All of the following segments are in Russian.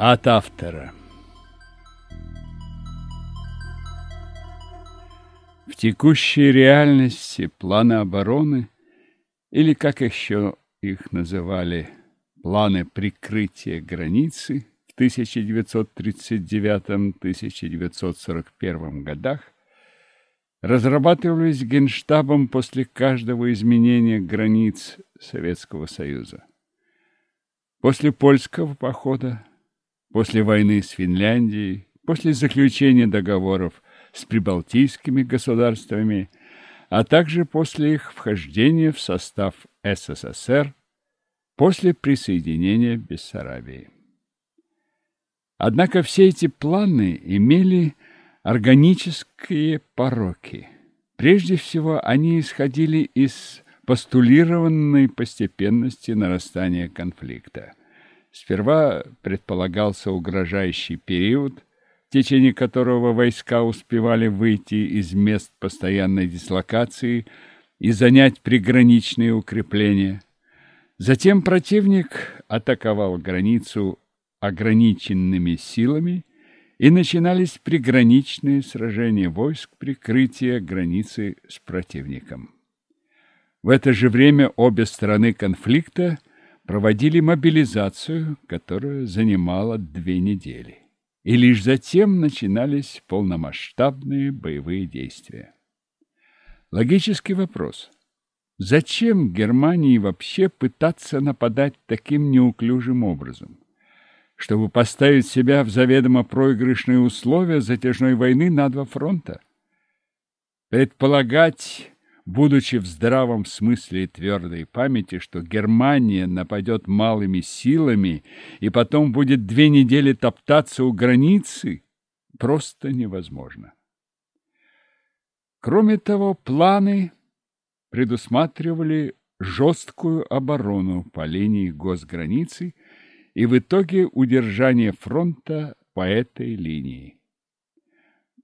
От автора. В текущей реальности планы обороны, или, как еще их называли, планы прикрытия границы в 1939-1941 годах, разрабатывались Генштабом после каждого изменения границ Советского Союза. После польского похода, после войны с Финляндией, после заключения договоров с прибалтийскими государствами, а также после их вхождения в состав СССР после присоединения Бессарабии. Однако все эти планы имели органические пороки. Прежде всего, они исходили из постулированной постепенности нарастания конфликта. Сперва предполагался угрожающий период, в течение которого войска успевали выйти из мест постоянной дислокации и занять приграничные укрепления. Затем противник атаковал границу ограниченными силами, и начинались приграничные сражения войск прикрытия границы с противником. В это же время обе стороны конфликта проводили мобилизацию, которая занимала две недели и лишь затем начинались полномасштабные боевые действия. Логический вопрос. Зачем Германии вообще пытаться нападать таким неуклюжим образом? Чтобы поставить себя в заведомо проигрышные условия затяжной войны на два фронта? Предполагать будучи в здравом смысле и твердой памяти, что Германия нападет малыми силами и потом будет две недели топтаться у границы, просто невозможно. Кроме того, планы предусматривали жесткую оборону по линии госграницы и в итоге удержание фронта по этой линии.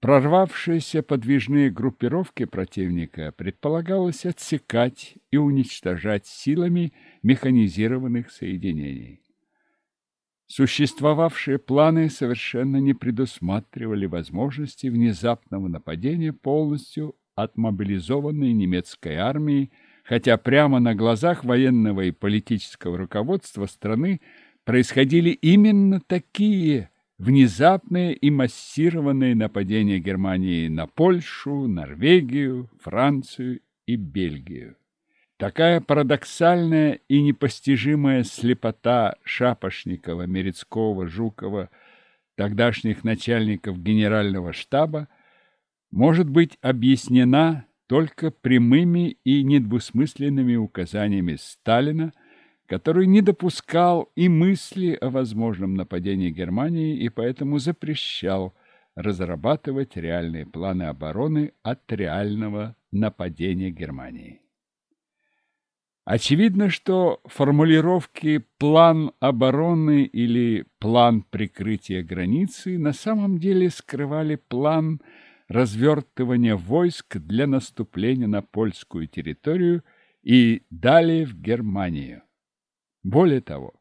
Прорвавшиеся подвижные группировки противника предполагалось отсекать и уничтожать силами механизированных соединений. Существовавшие планы совершенно не предусматривали возможности внезапного нападения полностью отмобилизованной немецкой армии, хотя прямо на глазах военного и политического руководства страны происходили именно такие внезапные и массированные нападения Германии на Польшу, Норвегию, Францию и Бельгию. Такая парадоксальная и непостижимая слепота Шапошникова, Мерецкого, Жукова, тогдашних начальников генерального штаба, может быть объяснена только прямыми и недвусмысленными указаниями Сталина – который не допускал и мысли о возможном нападении Германии и поэтому запрещал разрабатывать реальные планы обороны от реального нападения Германии. Очевидно, что формулировки «план обороны» или «план прикрытия границы» на самом деле скрывали план развертывания войск для наступления на польскую территорию и далее в Германию. Более того,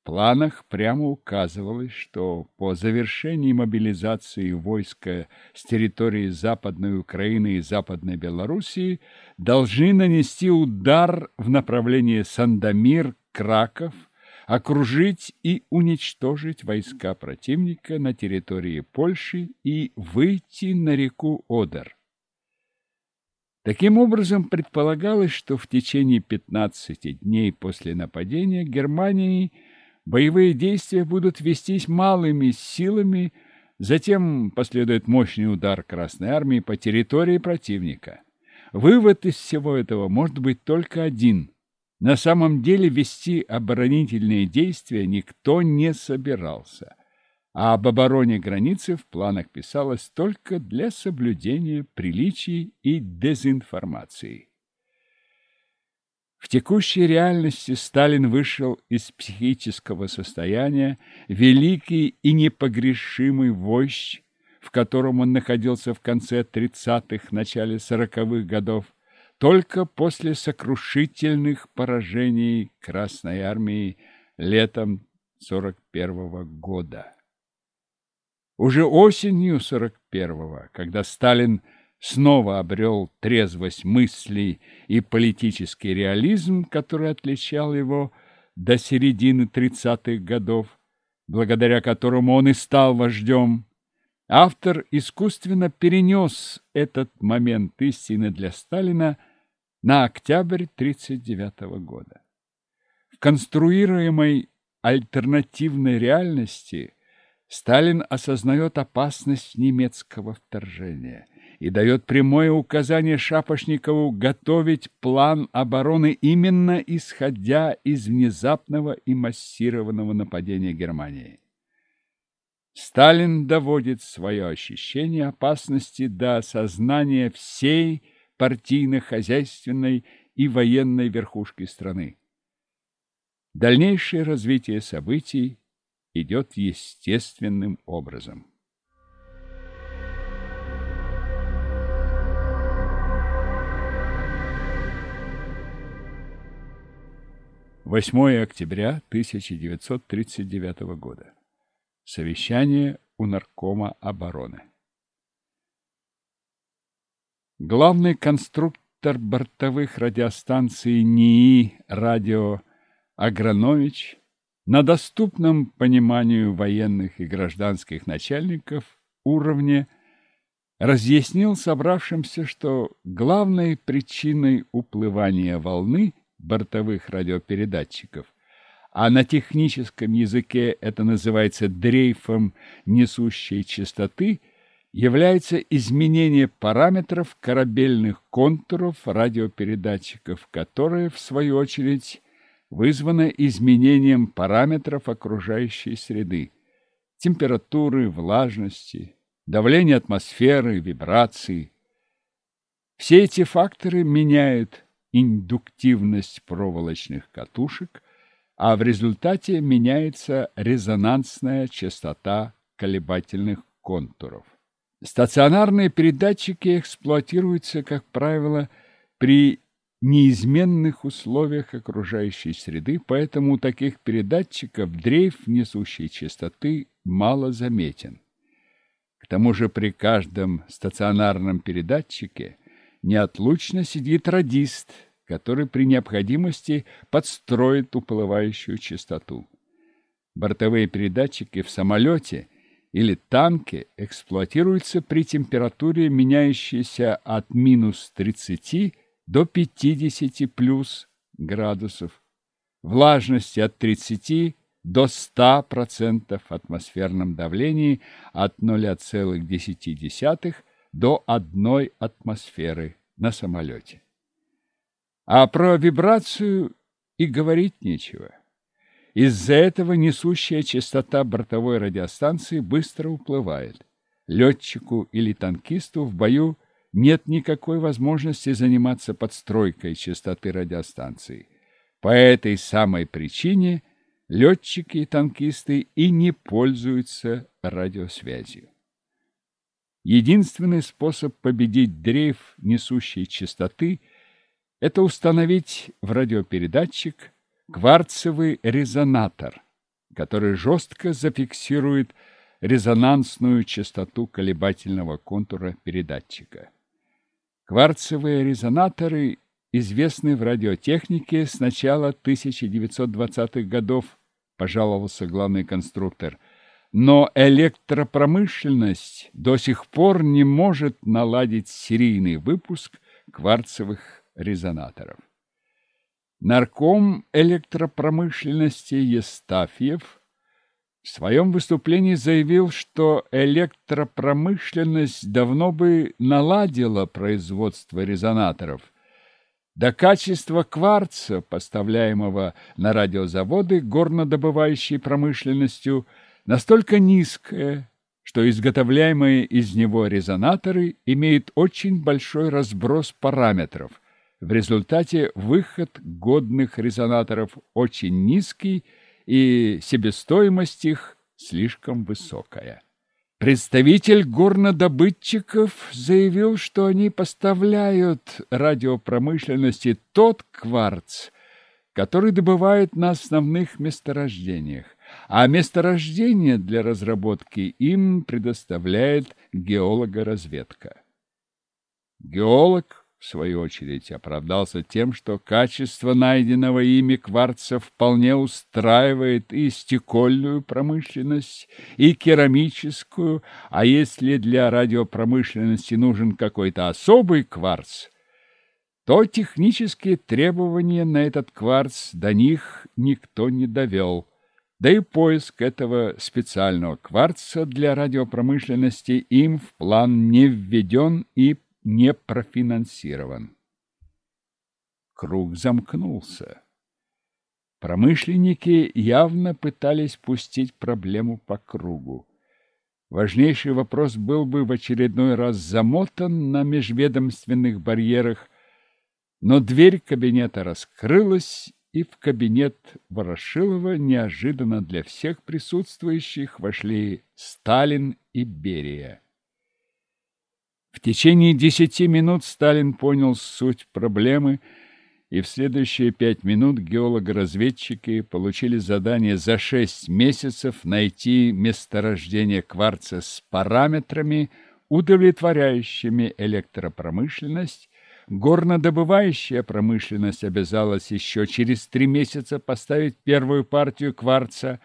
в планах прямо указывалось, что по завершении мобилизации войска с территории Западной Украины и Западной Белоруссии должны нанести удар в направлении Сандомир, Краков, окружить и уничтожить войска противника на территории Польши и выйти на реку Одер. Таким образом, предполагалось, что в течение 15 дней после нападения Германии боевые действия будут вестись малыми силами, затем последует мощный удар Красной Армии по территории противника. Вывод из всего этого может быть только один. На самом деле вести оборонительные действия никто не собирался – а об обороне границы в планах писалось только для соблюдения приличий и дезинформации. В текущей реальности Сталин вышел из психического состояния, великий и непогрешимый вождь, в котором он находился в конце 30-х, начале 40-х годов, только после сокрушительных поражений Красной Армии летом 41 года. Уже осенью 41-го, когда Сталин снова обрел трезвость мыслей и политический реализм, который отличал его до середины 30-х годов, благодаря которому он и стал вождем, автор искусственно перенес этот момент истины для Сталина на октябрь 1939 года. В конструируемой альтернативной реальности Сталин осознает опасность немецкого вторжения и дает прямое указание Шапошникову готовить план обороны именно исходя из внезапного и массированного нападения Германии. Сталин доводит свое ощущение опасности до осознания всей партийно-хозяйственной и военной верхушки страны. Дальнейшее развитие событий идет естественным образом. 8 октября 1939 года. Совещание у Наркома обороны. Главный конструктор бортовых радиостанций НИИ «Радио» Агранович на доступном пониманию военных и гражданских начальников уровне разъяснил собравшимся, что главной причиной уплывания волны бортовых радиопередатчиков, а на техническом языке это называется дрейфом несущей частоты, является изменение параметров корабельных контуров радиопередатчиков, которые, в свою очередь, вызвано изменением параметров окружающей среды, температуры, влажности, давления атмосферы, вибраций. Все эти факторы меняют индуктивность проволочных катушек, а в результате меняется резонансная частота колебательных контуров. Стационарные передатчики эксплуатируются, как правило, при неизменных условиях окружающей среды, поэтому у таких передатчиков дрейф несущей частоты мало заметен. К тому же при каждом стационарном передатчике неотлучно сидит радист, который при необходимости подстроит уплывающую частоту. Бортовые передатчики в самолете или танке эксплуатируются при температуре, меняющейся от минус 30 до 50 плюс градусов, влажности от 30 до 100% атмосферном давлении от 0,1 до 1 атмосферы на самолете. А про вибрацию и говорить нечего. Из-за этого несущая частота бортовой радиостанции быстро уплывает. Летчику или танкисту в бою нет никакой возможности заниматься подстройкой частоты радиостанции. По этой самой причине летчики и танкисты и не пользуются радиосвязью. Единственный способ победить дрейф несущей частоты – это установить в радиопередатчик кварцевый резонатор, который жестко зафиксирует резонансную частоту колебательного контура передатчика. Кварцевые резонаторы известны в радиотехнике с начала 1920-х годов, пожаловался главный конструктор. Но электропромышленность до сих пор не может наладить серийный выпуск кварцевых резонаторов. Нарком электропромышленности Естафьев в своем выступлении заявил, что электропромышленность давно бы наладила производство резонаторов. До качества кварца, поставляемого на радиозаводы горнодобывающей промышленностью, настолько низкое, что изготовляемые из него резонаторы имеют очень большой разброс параметров. В результате выход годных резонаторов очень низкий – и себестоимость их слишком высокая. Представитель горнодобытчиков заявил, что они поставляют радиопромышленности тот кварц, который добывают на основных месторождениях, а месторождение для разработки им предоставляет геолога-разведка. Геолог в свою очередь, оправдался тем, что качество найденного ими кварца вполне устраивает и стекольную промышленность, и керамическую, а если для радиопромышленности нужен какой-то особый кварц, то технические требования на этот кварц до них никто не довел. Да и поиск этого специального кварца для радиопромышленности им в план не введен и не профинансирован. Круг замкнулся. Промышленники явно пытались пустить проблему по кругу. Важнейший вопрос был бы в очередной раз замотан на межведомственных барьерах, но дверь кабинета раскрылась, и в кабинет Ворошилова неожиданно для всех присутствующих вошли Сталин и Берия. В течение десяти минут Сталин понял суть проблемы, и в следующие пять минут геологоразведчики получили задание за шесть месяцев найти месторождение кварца с параметрами, удовлетворяющими электропромышленность. Горнодобывающая промышленность обязалась еще через три месяца поставить первую партию кварца,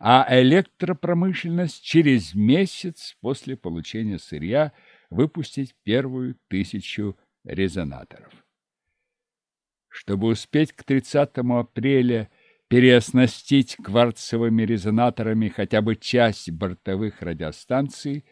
а электропромышленность через месяц после получения сырья – выпустить первую тысячу резонаторов. Чтобы успеть к 30 апреля переоснастить кварцевыми резонаторами хотя бы часть бортовых радиостанций,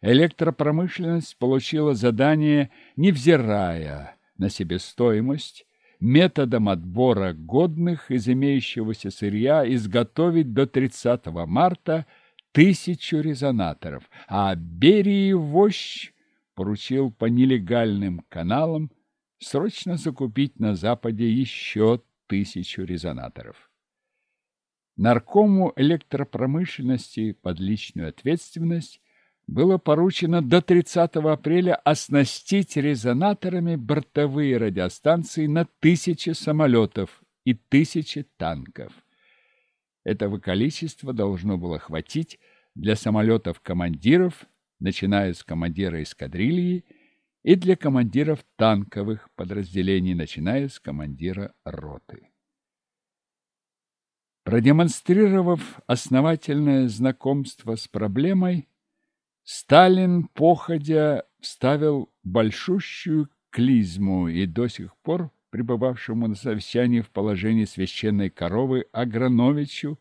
электропромышленность получила задание, невзирая на себестоимость, методом отбора годных из имеющегося сырья изготовить до 30 марта тысячу резонаторов, а Берии Вощ поручил по нелегальным каналам срочно закупить на Западе еще тысячу резонаторов. Наркому электропромышленности под личную ответственность было поручено до 30 апреля оснастить резонаторами бортовые радиостанции на тысячи самолетов и тысячи танков. Этого количества должно было хватить для самолетов-командиров начиная с командира эскадрильи и для командиров танковых подразделений, начиная с командира роты. Продемонстрировав основательное знакомство с проблемой, Сталин, походя, вставил большущую клизму и до сих пор пребывавшему на совещании в положении священной коровы Аграновичу,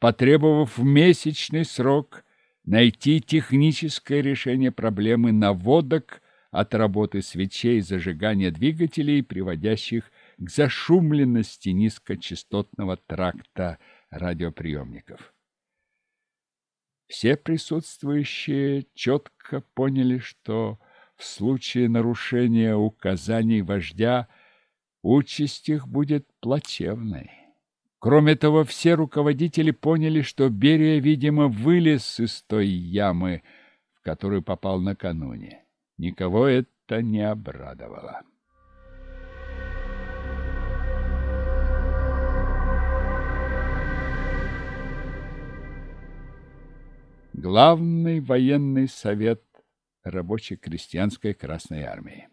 потребовав месячный срок найти техническое решение проблемы наводок от работы свечей зажигания двигателей, приводящих к зашумленности низкочастотного тракта радиоприемников. Все присутствующие четко поняли, что в случае нарушения указаний вождя участь их будет плачевной. Кроме того, все руководители поняли, что Берия, видимо, вылез из той ямы, в которую попал накануне. Никого это не обрадовало. Главный военный совет рабоче-крестьянской Красной Армии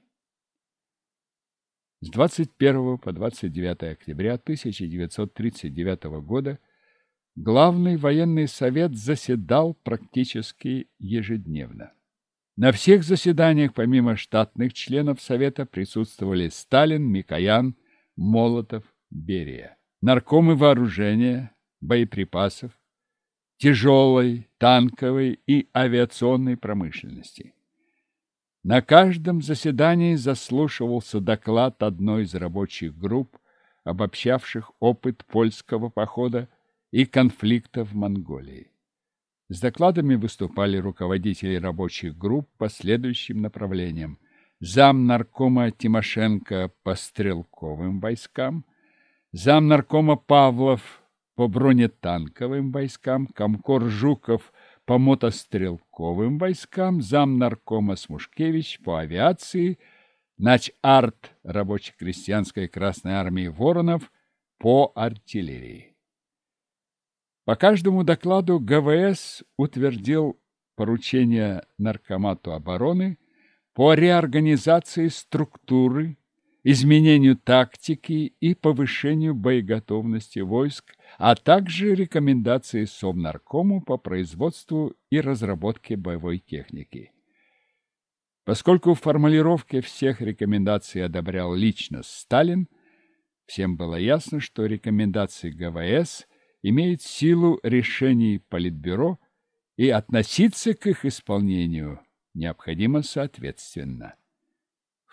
с 21 по 29 октября 1939 года Главный военный совет заседал практически ежедневно. На всех заседаниях, помимо штатных членов Совета, присутствовали Сталин, Микоян, Молотов, Берия, наркомы вооружения, боеприпасов, тяжелой, танковой и авиационной промышленности. На каждом заседании заслушивался доклад одной из рабочих групп, обобщавших опыт польского похода и конфликта в Монголии. С докладами выступали руководители рабочих групп по следующим направлениям. Зам наркома Тимошенко по стрелковым войскам, зам наркома Павлов по бронетанковым войскам, комкор Жуков по мотострелковым войскам, зам наркома Смушкевич по авиации, нач-арт рабоче-крестьянской Красной Армии Воронов по артиллерии. По каждому докладу ГВС утвердил поручение Наркомату обороны по реорганизации структуры, изменению тактики и повышению боеготовности войск, а также рекомендации Совнаркому по производству и разработке боевой техники. Поскольку в формулировке всех рекомендаций одобрял лично Сталин, всем было ясно, что рекомендации ГВС имеют силу решений Политбюро и относиться к их исполнению необходимо соответственно.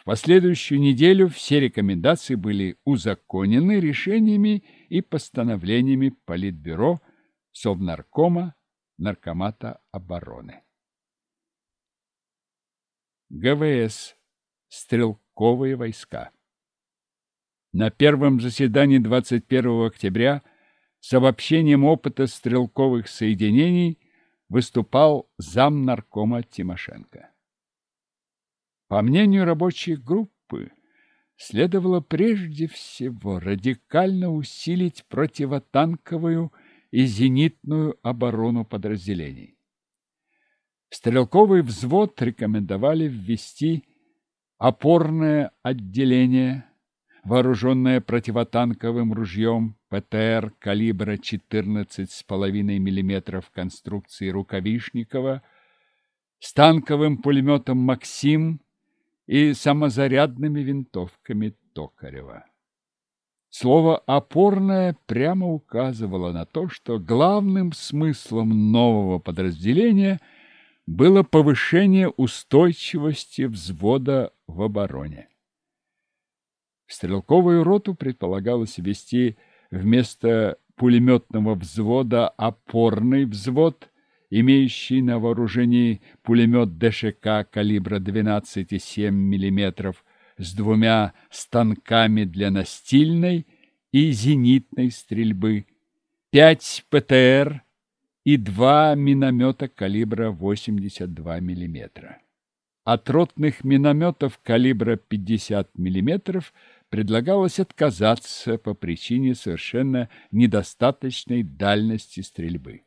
Последующую неделю все рекомендации были узаконены решениями и постановлениями Политбюро, Совнаркома, Наркомата обороны. ГВС. Стрелковые войска. На первом заседании 21 октября с обобщением опыта стрелковых соединений выступал зам наркома Тимошенко. По мнению рабочей группы, следовало прежде всего радикально усилить противотанковую и зенитную оборону подразделений. Стрелковый взвод рекомендовали ввести опорное отделение, вооруженное противотанковым ружьем ПТР калибра 14,5 мм конструкции Рукавишникова, с танковым пулеметом «Максим» и самозарядными винтовками Токарева. Слово «опорное» прямо указывало на то, что главным смыслом нового подразделения было повышение устойчивости взвода в обороне. Стрелковую роту предполагалось ввести вместо пулеметного взвода опорный взвод, имеющий на вооружении пулемет ДШК калибра 12,7 мм с двумя станками для настильной и зенитной стрельбы, 5 ПТР и два миномета калибра 82 мм. От ротных минометов калибра 50 мм предлагалось отказаться по причине совершенно недостаточной дальности стрельбы.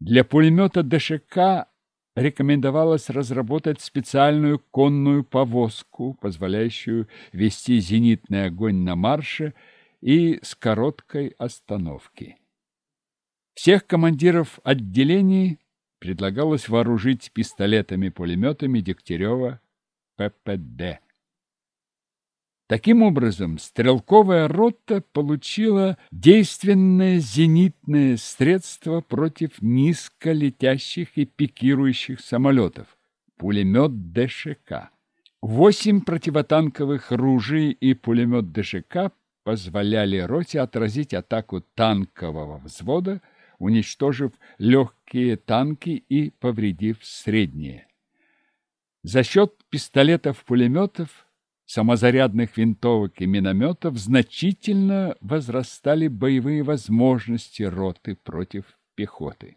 Для пулемета ДШК рекомендовалось разработать специальную конную повозку, позволяющую вести зенитный огонь на марше и с короткой остановки. Всех командиров отделений предлагалось вооружить пистолетами-пулеметами Дегтярева ППД. Таким образом, стрелковая рота получила действенное зенитное средство против низколетящих и пикирующих самолетов – пулемет ДШК. Восемь противотанковых ружей и пулемет ДШК позволяли роте отразить атаку танкового взвода, уничтожив легкие танки и повредив средние. За счет пистолетов-пулеметов самозарядных винтовок и минометов значительно возрастали боевые возможности роты против пехоты.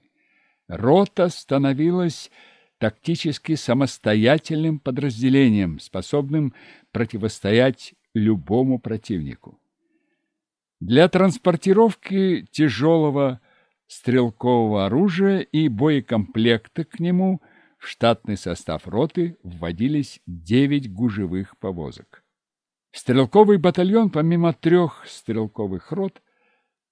Рота становилась тактически самостоятельным подразделением, способным противостоять любому противнику. Для транспортировки тяжелого стрелкового оружия и боекомплекта к нему – в штатный состав роты вводились 9 гужевых повозок. Стрелковый батальон, помимо трех стрелковых рот,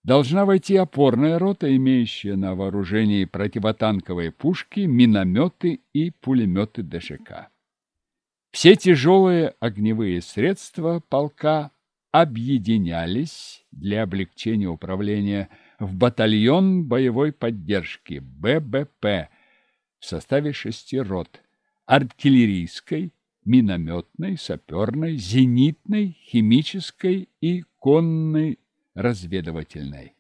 должна войти опорная рота, имеющая на вооружении противотанковые пушки, минометы и пулеметы ДШК. Все тяжелые огневые средства полка объединялись для облегчения управления в батальон боевой поддержки ББП в составе шести рот – артиллерийской, минометной, саперной, зенитной, химической и конной разведывательной.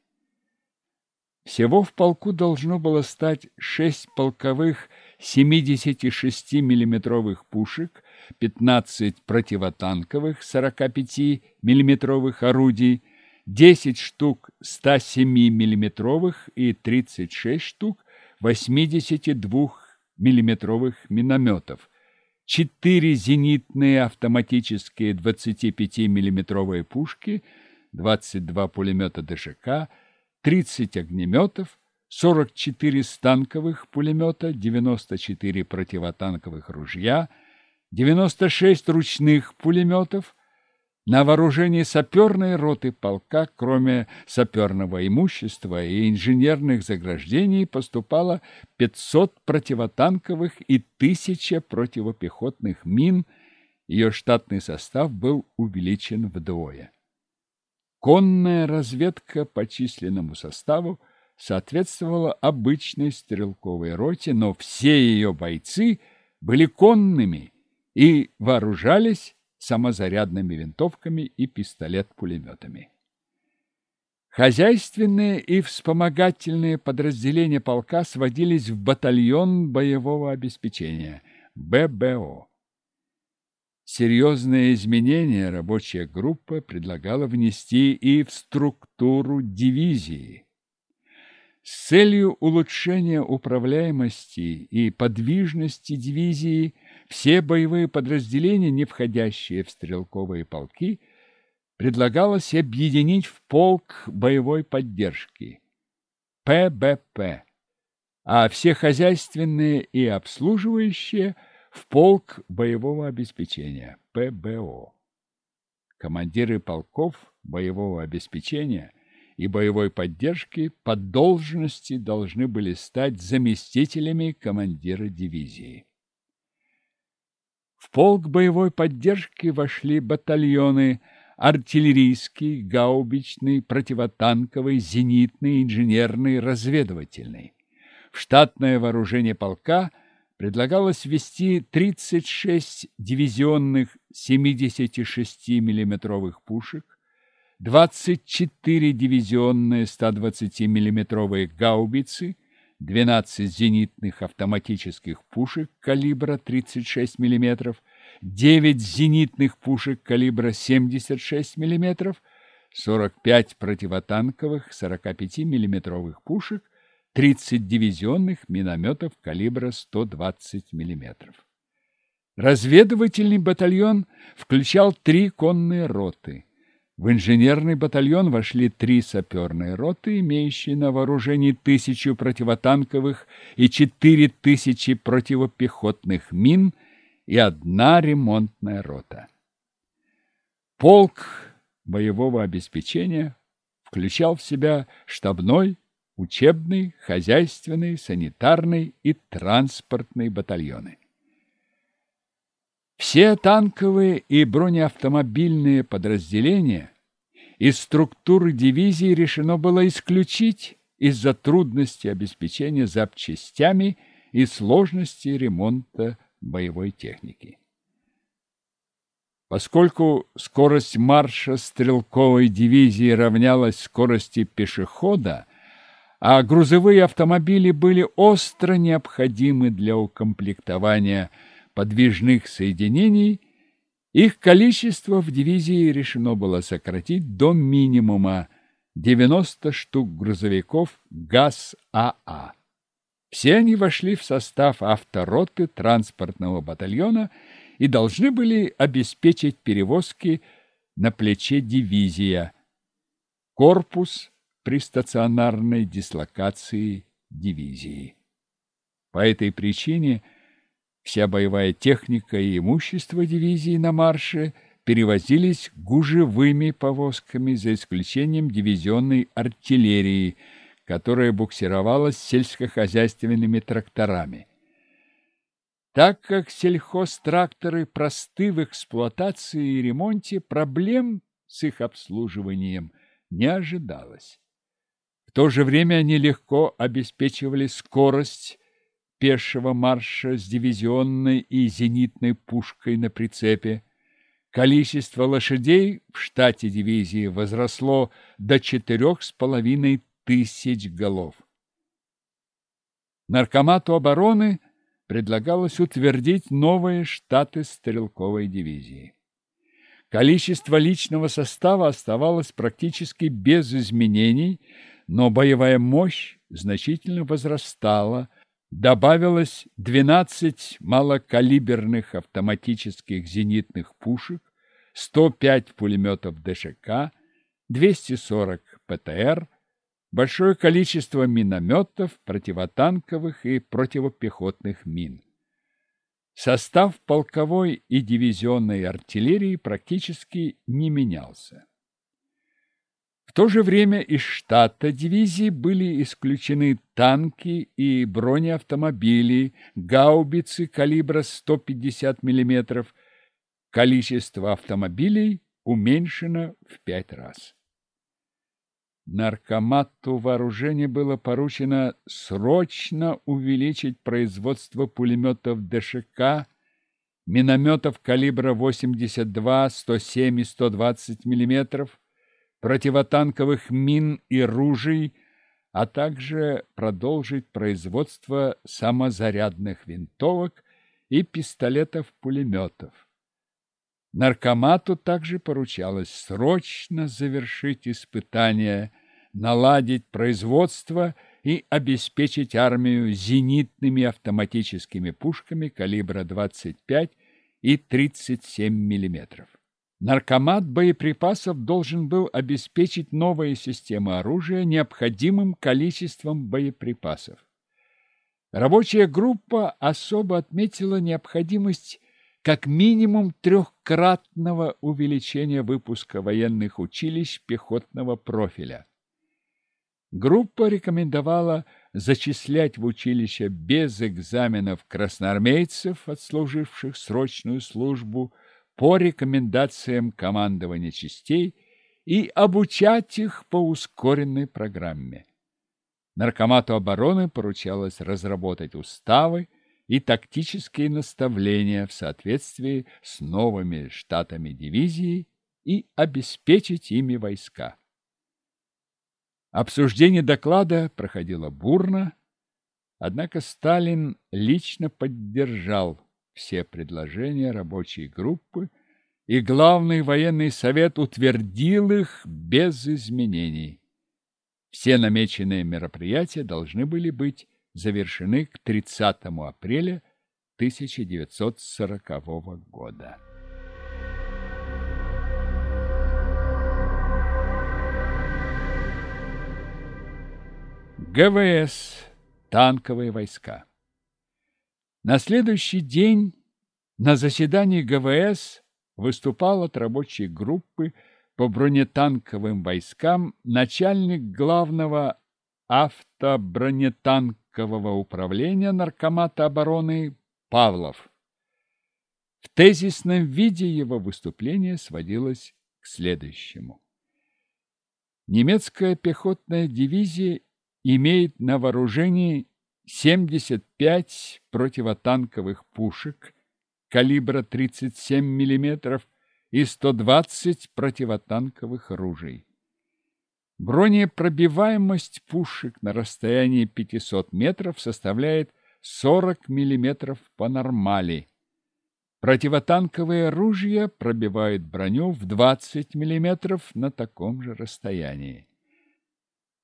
Всего в полку должно было стать шесть полковых 76 миллиметровых пушек, 15 противотанковых 45 миллиметровых орудий, 10 штук 107 миллиметровых и 36 штук 82-миллиметровых минометов, 4 зенитные автоматические 25-миллиметровые пушки, 22 пулемета ДШК, 30 огнеметов, 44 станковых пулемета, 94 противотанковых ружья, 96 ручных пулеметов, на вооружении саперной роты полка, кроме саперного имущества и инженерных заграждений, поступало 500 противотанковых и 1000 противопехотных мин. Ее штатный состав был увеличен вдвое. Конная разведка по численному составу соответствовала обычной стрелковой роте, но все ее бойцы были конными и вооружались самозарядными винтовками и пистолет-пулеметами. Хозяйственные и вспомогательные подразделения полка сводились в батальон боевого обеспечения – ББО. Серьезные изменения рабочая группа предлагала внести и в структуру дивизии. С целью улучшения управляемости и подвижности дивизии – все боевые подразделения, не входящие в стрелковые полки, предлагалось объединить в полк боевой поддержки – ПБП, а все хозяйственные и обслуживающие – в полк боевого обеспечения – ПБО. Командиры полков боевого обеспечения и боевой поддержки по должности должны были стать заместителями командира дивизии. В полк боевой поддержки вошли батальоны артиллерийский, гаубичный, противотанковый, зенитный, инженерный, разведывательный. В штатное вооружение полка предлагалось ввести 36 дивизионных 76 миллиметровых пушек, 24 дивизионные 120 миллиметровые гаубицы – 12 зенитных автоматических пушек калибра 36 мм, 9 зенитных пушек калибра 76 мм, 45 противотанковых 45 миллиметровых пушек, 30 дивизионных минометов калибра 120 мм. Разведывательный батальон включал три конные роты – в инженерный батальон вошли три саперные роты, имеющие на вооружении тысячу противотанковых и четыре тысячи противопехотных мин и одна ремонтная рота. Полк боевого обеспечения включал в себя штабной, учебный, хозяйственный, санитарный и транспортный батальоны. Все танковые и бронеавтомобильные подразделения из структуры дивизии решено было исключить из-за трудности обеспечения запчастями и сложности ремонта боевой техники. Поскольку скорость марша стрелковой дивизии равнялась скорости пешехода, а грузовые автомобили были остро необходимы для укомплектования подвижных соединений, их количество в дивизии решено было сократить до минимума 90 штук грузовиков ГАЗ-АА. Все они вошли в состав автороты транспортного батальона и должны были обеспечить перевозки на плече дивизия, корпус при стационарной дислокации дивизии. По этой причине – Вся боевая техника и имущество дивизии на марше перевозились гужевыми повозками, за исключением дивизионной артиллерии, которая буксировалась сельскохозяйственными тракторами. Так как сельхозтракторы просты в эксплуатации и ремонте, проблем с их обслуживанием не ожидалось. В то же время они легко обеспечивали скорость пешего марша с дивизионной и зенитной пушкой на прицепе. Количество лошадей в штате дивизии возросло до четырех с половиной тысяч голов. Наркомату обороны предлагалось утвердить новые штаты стрелковой дивизии. Количество личного состава оставалось практически без изменений, но боевая мощь значительно возрастала – добавилось 12 малокалиберных автоматических зенитных пушек, 105 пулеметов ДШК, 240 ПТР, большое количество минометов, противотанковых и противопехотных мин. Состав полковой и дивизионной артиллерии практически не менялся. То же время из штата дивизии были исключены танки и бронеавтомобили, гаубицы калибра 150 мм. Количество автомобилей уменьшено в пять раз. Наркомату вооружения было поручено срочно увеличить производство пулеметов ДШК, минометов калибра 82, 107 и 120 мм, противотанковых мин и ружей, а также продолжить производство самозарядных винтовок и пистолетов-пулеметов. Наркомату также поручалось срочно завершить испытания, наладить производство и обеспечить армию зенитными автоматическими пушками калибра 25 и 37 мм. Наркомат боеприпасов должен был обеспечить новые системы оружия необходимым количеством боеприпасов. Рабочая группа особо отметила необходимость как минимум трехкратного увеличения выпуска военных училищ пехотного профиля. Группа рекомендовала зачислять в училище без экзаменов красноармейцев, отслуживших срочную службу, по рекомендациям командования частей и обучать их по ускоренной программе. Наркомату обороны поручалось разработать уставы, и тактические наставления в соответствии с новыми штатами дивизии и обеспечить ими войска. Обсуждение доклада проходило бурно, однако Сталин лично поддержал все предложения рабочей группы, и Главный военный совет утвердил их без изменений. Все намеченные мероприятия должны были быть завершены к 30 апреля 1940 года. ГВС. Танковые войска. На следующий день на заседании ГВС выступал от рабочей группы по бронетанковым войскам начальник главного автобронетанкового Танкового управления Наркомата обороны Павлов. В тезисном виде его выступление сводилось к следующему. Немецкая пехотная дивизия имеет на вооружении 75 противотанковых пушек калибра 37 мм и 120 противотанковых ружей. Бронепробиваемость пушек на расстоянии 500 метров составляет 40 мм по нормали. Противотанковые ружья пробивают броню в 20 мм на таком же расстоянии.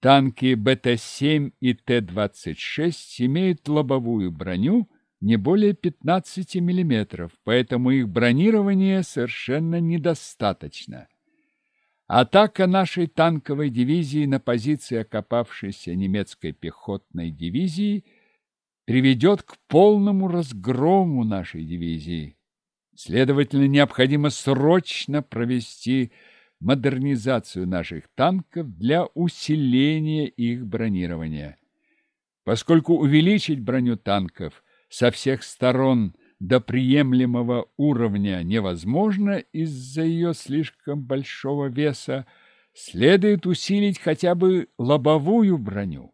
Танки БТ-7 и Т-26 имеют лобовую броню не более 15 мм, поэтому их бронирование совершенно недостаточно. Атака нашей танковой дивизии на позиции окопавшейся немецкой пехотной дивизии приведет к полному разгрому нашей дивизии. Следовательно, необходимо срочно провести модернизацию наших танков для усиления их бронирования. Поскольку увеличить броню танков со всех сторон – до приемлемого уровня невозможно из-за ее слишком большого веса, следует усилить хотя бы лобовую броню.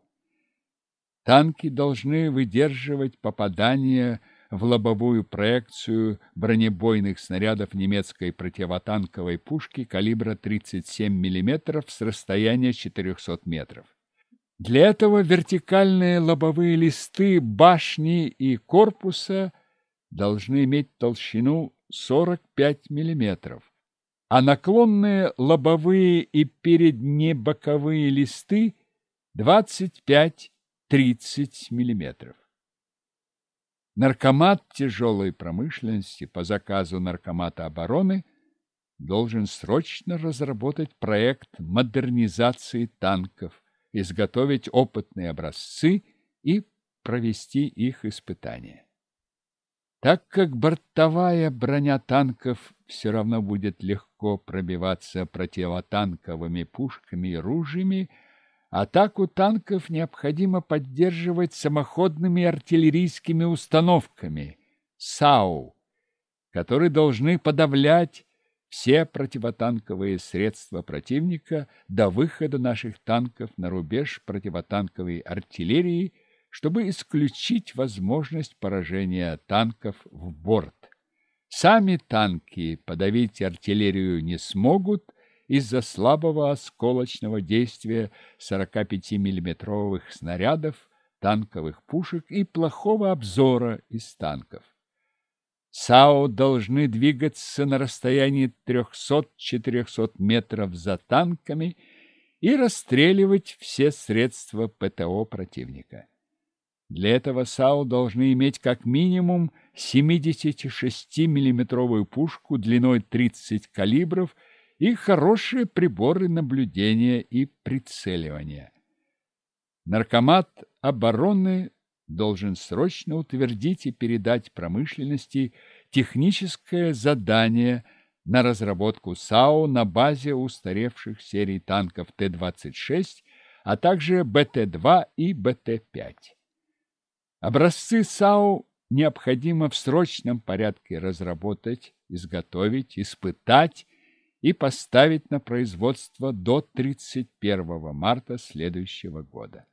Танки должны выдерживать попадание в лобовую проекцию бронебойных снарядов немецкой противотанковой пушки калибра 37 мм с расстояния 400 метров. Для этого вертикальные лобовые листы башни и корпуса должны иметь толщину 45 мм, а наклонные лобовые и переднебоковые листы 25-30 мм. Наркомат тяжелой промышленности по заказу Наркомата обороны должен срочно разработать проект модернизации танков, изготовить опытные образцы и провести их испытания. Так как бортовая броня танков все равно будет легко пробиваться противотанковыми пушками и ружьями, атаку танков необходимо поддерживать самоходными артиллерийскими установками САУ, которые должны подавлять все противотанковые средства противника до выхода наших танков на рубеж противотанковой артиллерии – чтобы исключить возможность поражения танков в борт. Сами танки подавить артиллерию не смогут из-за слабого осколочного действия 45 миллиметровых снарядов, танковых пушек и плохого обзора из танков. САУ должны двигаться на расстоянии 300-400 метров за танками и расстреливать все средства ПТО противника. Для этого САУ должны иметь как минимум 76 миллиметровую пушку длиной 30 калибров и хорошие приборы наблюдения и прицеливания. Наркомат обороны должен срочно утвердить и передать промышленности техническое задание на разработку САУ на базе устаревших серий танков Т-26, а также БТ-2 и БТ-5. Образцы САУ необходимо в срочном порядке разработать, изготовить, испытать и поставить на производство до 31 марта следующего года.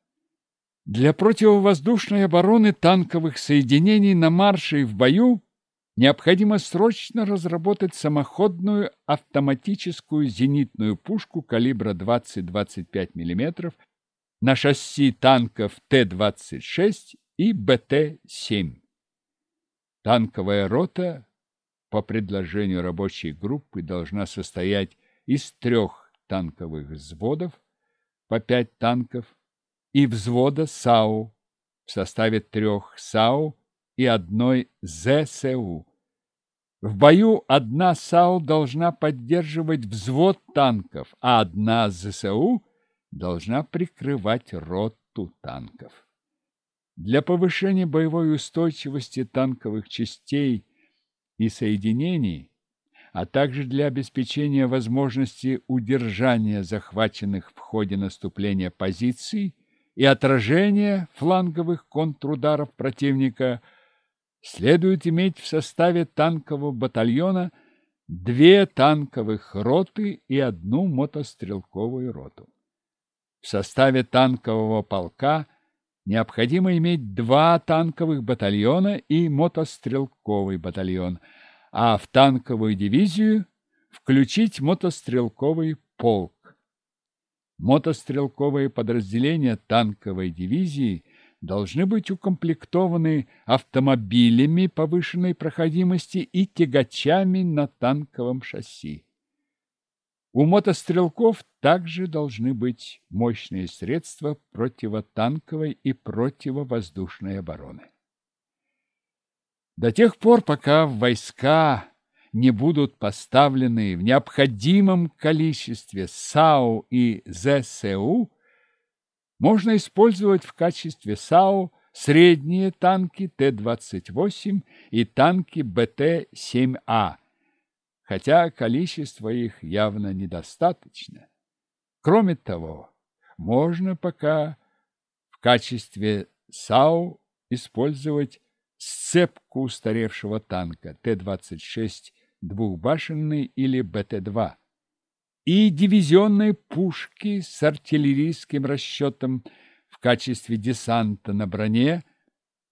Для противовоздушной обороны танковых соединений на марше и в бою необходимо срочно разработать самоходную автоматическую зенитную пушку калибра 20-25 мм на шасси танков Т-26 и БТ-7. Танковая рота по предложению рабочей группы должна состоять из трех танковых взводов по пять танков и взвода САУ в составе трех САУ и одной ЗСУ. В бою одна САУ должна поддерживать взвод танков, а одна ЗСУ должна прикрывать роту танков. Для повышения боевой устойчивости танковых частей и соединений, а также для обеспечения возможности удержания захваченных в ходе наступления позиций и отражения фланговых контрударов противника, следует иметь в составе танкового батальона две танковых роты и одну мотострелковую роту. В составе танкового полка – необходимо иметь два танковых батальона и мотострелковый батальон, а в танковую дивизию включить мотострелковый полк. Мотострелковые подразделения танковой дивизии должны быть укомплектованы автомобилями повышенной проходимости и тягачами на танковом шасси. У мотострелков также должны быть мощные средства противотанковой и противовоздушной обороны. До тех пор, пока войска не будут поставлены в необходимом количестве САУ и ЗСУ, можно использовать в качестве САУ средние танки Т-28 и танки БТ-7А – хотя количество их явно недостаточно. Кроме того, можно пока в качестве САУ использовать сцепку устаревшего танка Т-26 двухбашенный или БТ-2 и дивизионные пушки с артиллерийским расчетом в качестве десанта на броне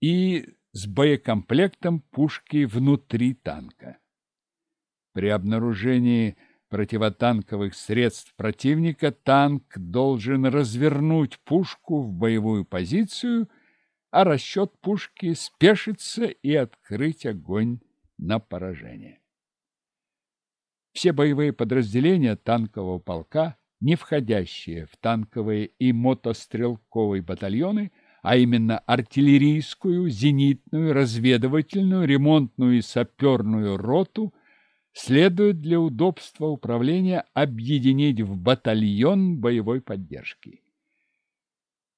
и с боекомплектом пушки внутри танка. При обнаружении противотанковых средств противника танк должен развернуть пушку в боевую позицию, а расчет пушки спешится и открыть огонь на поражение. Все боевые подразделения танкового полка, не входящие в танковые и мотострелковые батальоны, а именно артиллерийскую, зенитную, разведывательную, ремонтную и саперную роту – следует для удобства управления объединить в батальон боевой поддержки.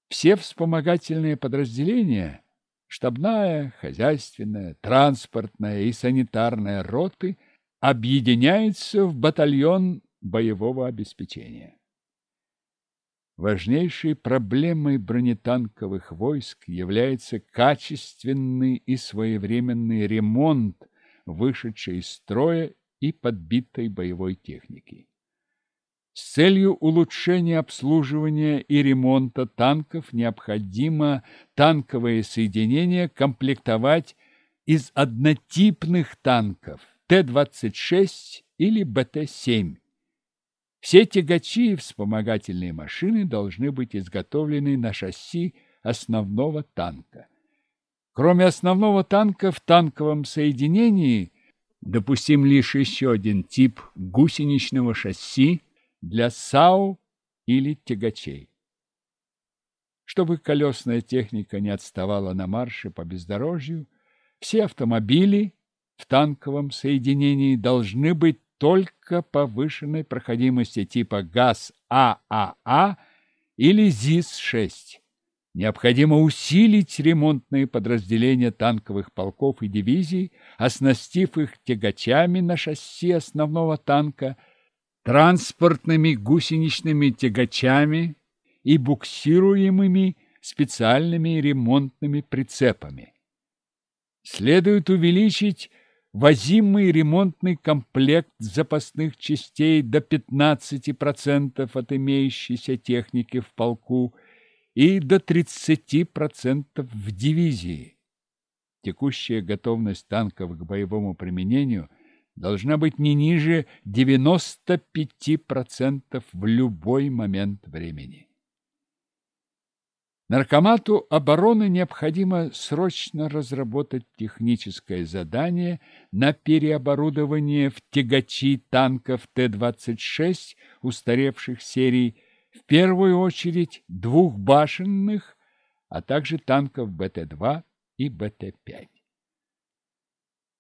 все вспомогательные подразделения – штабная, хозяйственная, транспортная и санитарная роты – объединяются в батальон боевого обеспечения. Важнейшей проблемой бронетанковых войск является качественный и своевременный ремонт вышедшей из строя и подбитой боевой техники. С целью улучшения обслуживания и ремонта танков необходимо танковые соединения комплектовать из однотипных танков Т-26 или БТ-7 все тягачи и вспомогательные машины должны быть изготовлены на шасси основного танка. Кроме основного танка в танковом соединении допустим лишь еще один тип гусеничного шасси для САУ или тягачей. Чтобы колесная техника не отставала на марше по бездорожью, все автомобили в танковом соединении должны быть только повышенной проходимости типа ГАЗ-ААА или ЗИС-6. Необходимо усилить ремонтные подразделения танковых полков и дивизий, оснастив их тягачами на шасси основного танка, транспортными гусеничными тягачами и буксируемыми специальными ремонтными прицепами. Следует увеличить возимый ремонтный комплект запасных частей до 15% от имеющейся техники в полку и до 30% в дивизии. Текущая готовность танков к боевому применению должна быть не ниже 95% в любой момент времени. Наркомату обороны необходимо срочно разработать техническое задание на переоборудование в тягачи танков Т-26 устаревших серий, в первую очередь двухбашенных, а также танков БТ-2 и БТ-5.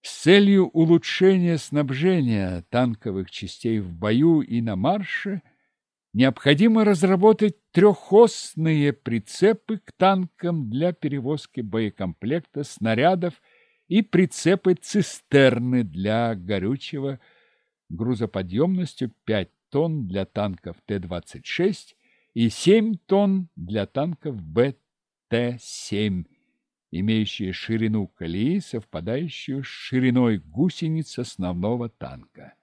С целью улучшения снабжения танковых частей в бою и на марше – необходимо разработать трехосные прицепы к танкам для перевозки боекомплекта, снарядов и прицепы-цистерны для горючего грузоподъемностью 5 тонн для танков Т-26 и 7 тонн для танков БТ-7, имеющие ширину колеи, совпадающую с шириной гусениц основного танка.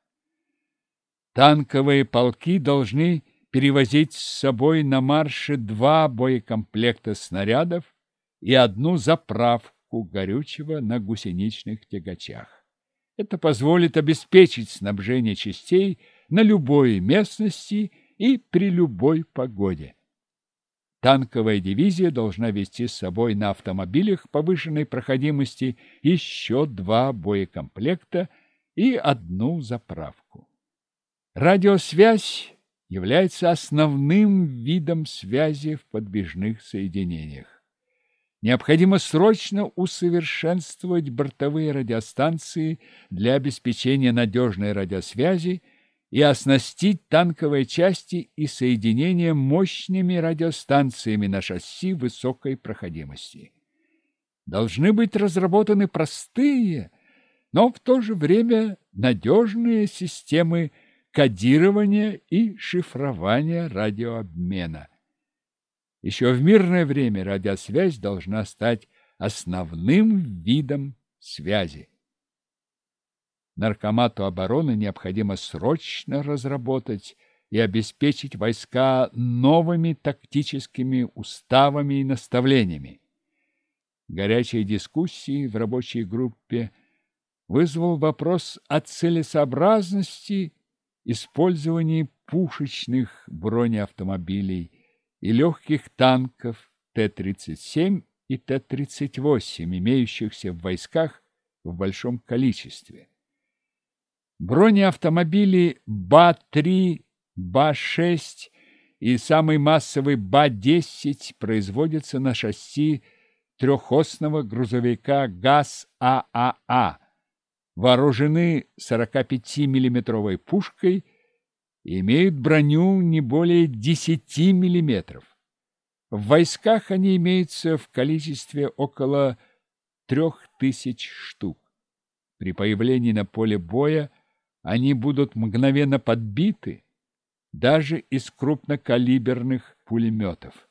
Танковые полки должны перевозить с собой на марше два боекомплекта снарядов и одну заправку горючего на гусеничных тягачах. Это позволит обеспечить снабжение частей на любой местности и при любой погоде. Танковая дивизия должна вести с собой на автомобилях повышенной проходимости еще два боекомплекта и одну заправку. Радиосвязь является основным видом связи в подвижных соединениях. Необходимо срочно усовершенствовать бортовые радиостанции для обеспечения надежной радиосвязи и оснастить танковые части и соединения мощными радиостанциями на шасси высокой проходимости. Должны быть разработаны простые, но в то же время надежные системы кодирования и шифрования радиообмена. Еще в мирное время радиосвязь должна стать основным видом связи. Наркомату обороны необходимо срочно разработать и обеспечить войска новыми тактическими уставами и наставлениями. Горячие дискуссии в рабочей группе вызвал вопрос о целесообразности использовании пушечных бронеавтомобилей и легких танков Т-37 и Т-38, имеющихся в войсках в большом количестве. Бронеавтомобили БА-3, БА-6 и самый массовый БА-10 производятся на шасси трехосного грузовика ГАЗ-ААА вооружены 45-миллиметровой пушкой и имеют броню не более 10 миллиметров. В войсках они имеются в количестве около трех тысяч штук. При появлении на поле боя они будут мгновенно подбиты даже из крупнокалиберных пулеметов.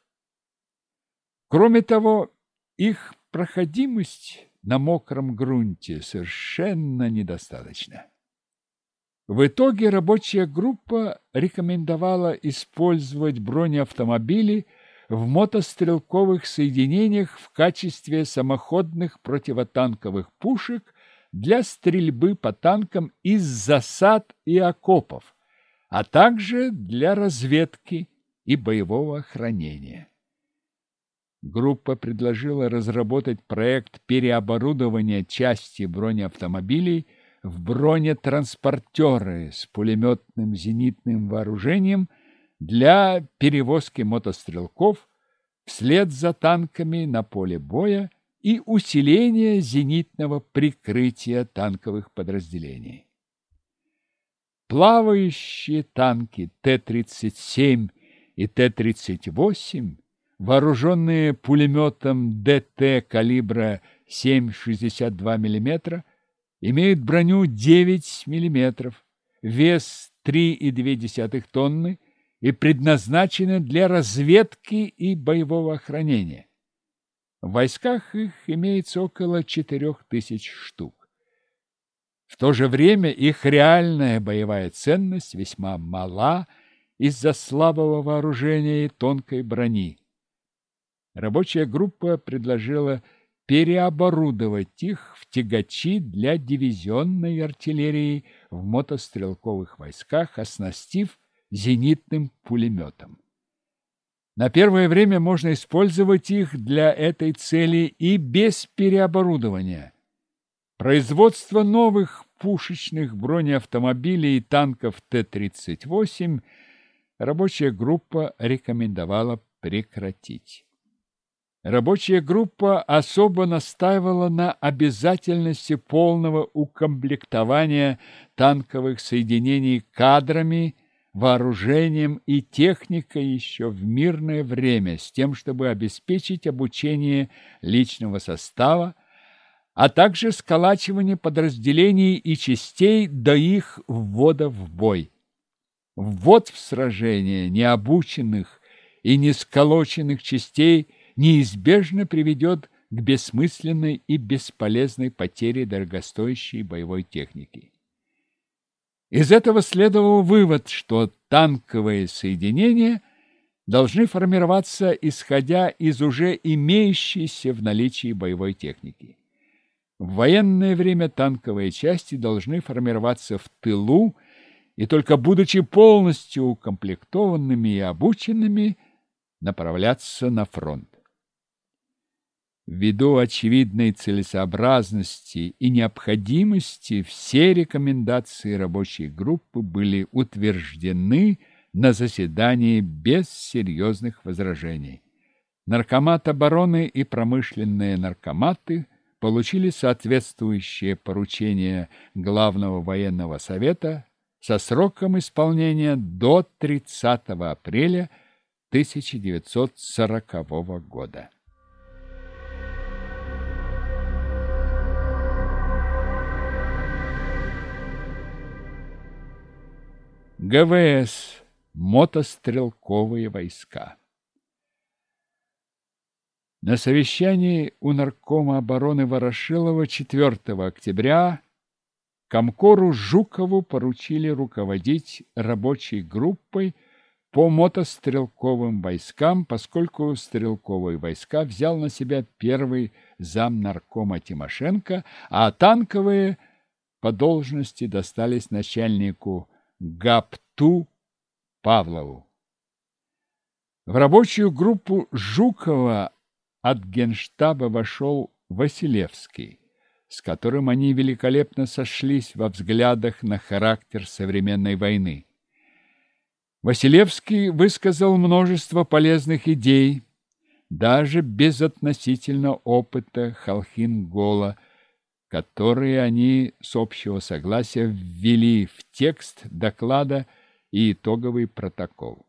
Кроме того, их проходимость на мокром грунте совершенно недостаточна. В итоге рабочая группа рекомендовала использовать бронеавтомобили в мотострелковых соединениях в качестве самоходных противотанковых пушек для стрельбы по танкам из засад и окопов, а также для разведки и боевого охранения. Группа предложила разработать проект переоборудования части бронеавтомобилей в бронетранспортеры с пулеметным зенитным вооружением для перевозки мотострелков вслед за танками на поле боя и усиления зенитного прикрытия танковых подразделений. Плавающие танки Т-37 и Т-38 вооруженные пулеметом ДТ калибра 7,62 мм, имеют броню 9 мм, вес 3,2 тонны и предназначены для разведки и боевого охранения. В войсках их имеется около 4000 штук. В то же время их реальная боевая ценность весьма мала из-за слабого вооружения и тонкой брони. Рабочая группа предложила переоборудовать их в тягачи для дивизионной артиллерии в мотострелковых войсках, оснастив зенитным пулеметом. На первое время можно использовать их для этой цели и без переоборудования. Производство новых пушечных бронеавтомобилей и танков Т-38 рабочая группа рекомендовала прекратить. Рабочая группа особо настаивала на обязательности полного укомплектования танковых соединений кадрами, вооружением и техникой еще в мирное время с тем, чтобы обеспечить обучение личного состава, а также сколачивание подразделений и частей до их ввода в бой. Ввод в сражение необученных и несколоченных частей – неизбежно приведет к бессмысленной и бесполезной потере дорогостоящей боевой техники. Из этого следовал вывод, что танковые соединения должны формироваться, исходя из уже имеющейся в наличии боевой техники. В военное время танковые части должны формироваться в тылу и только будучи полностью укомплектованными и обученными направляться на фронт. Ввиду очевидной целесообразности и необходимости все рекомендации рабочей группы были утверждены на заседании без серьезных возражений. Наркомат обороны и промышленные наркоматы получили соответствующее поручение Главного военного совета со сроком исполнения до 30 апреля 1940 года. ГВС – мотострелковые войска. На совещании у наркома обороны Ворошилова 4 октября Комкору Жукову поручили руководить рабочей группой по мотострелковым войскам, поскольку стрелковые войска взял на себя первый зам наркома Тимошенко, а танковые по должности достались начальнику Гапту Павлову. В рабочую группу Жукова от генштаба вошел Василевский, с которым они великолепно сошлись во взглядах на характер современной войны. Василевский высказал множество полезных идей, даже без относительно опыта Халхин-Гола – которые они с общего согласия ввели в текст доклада и итоговый протокол.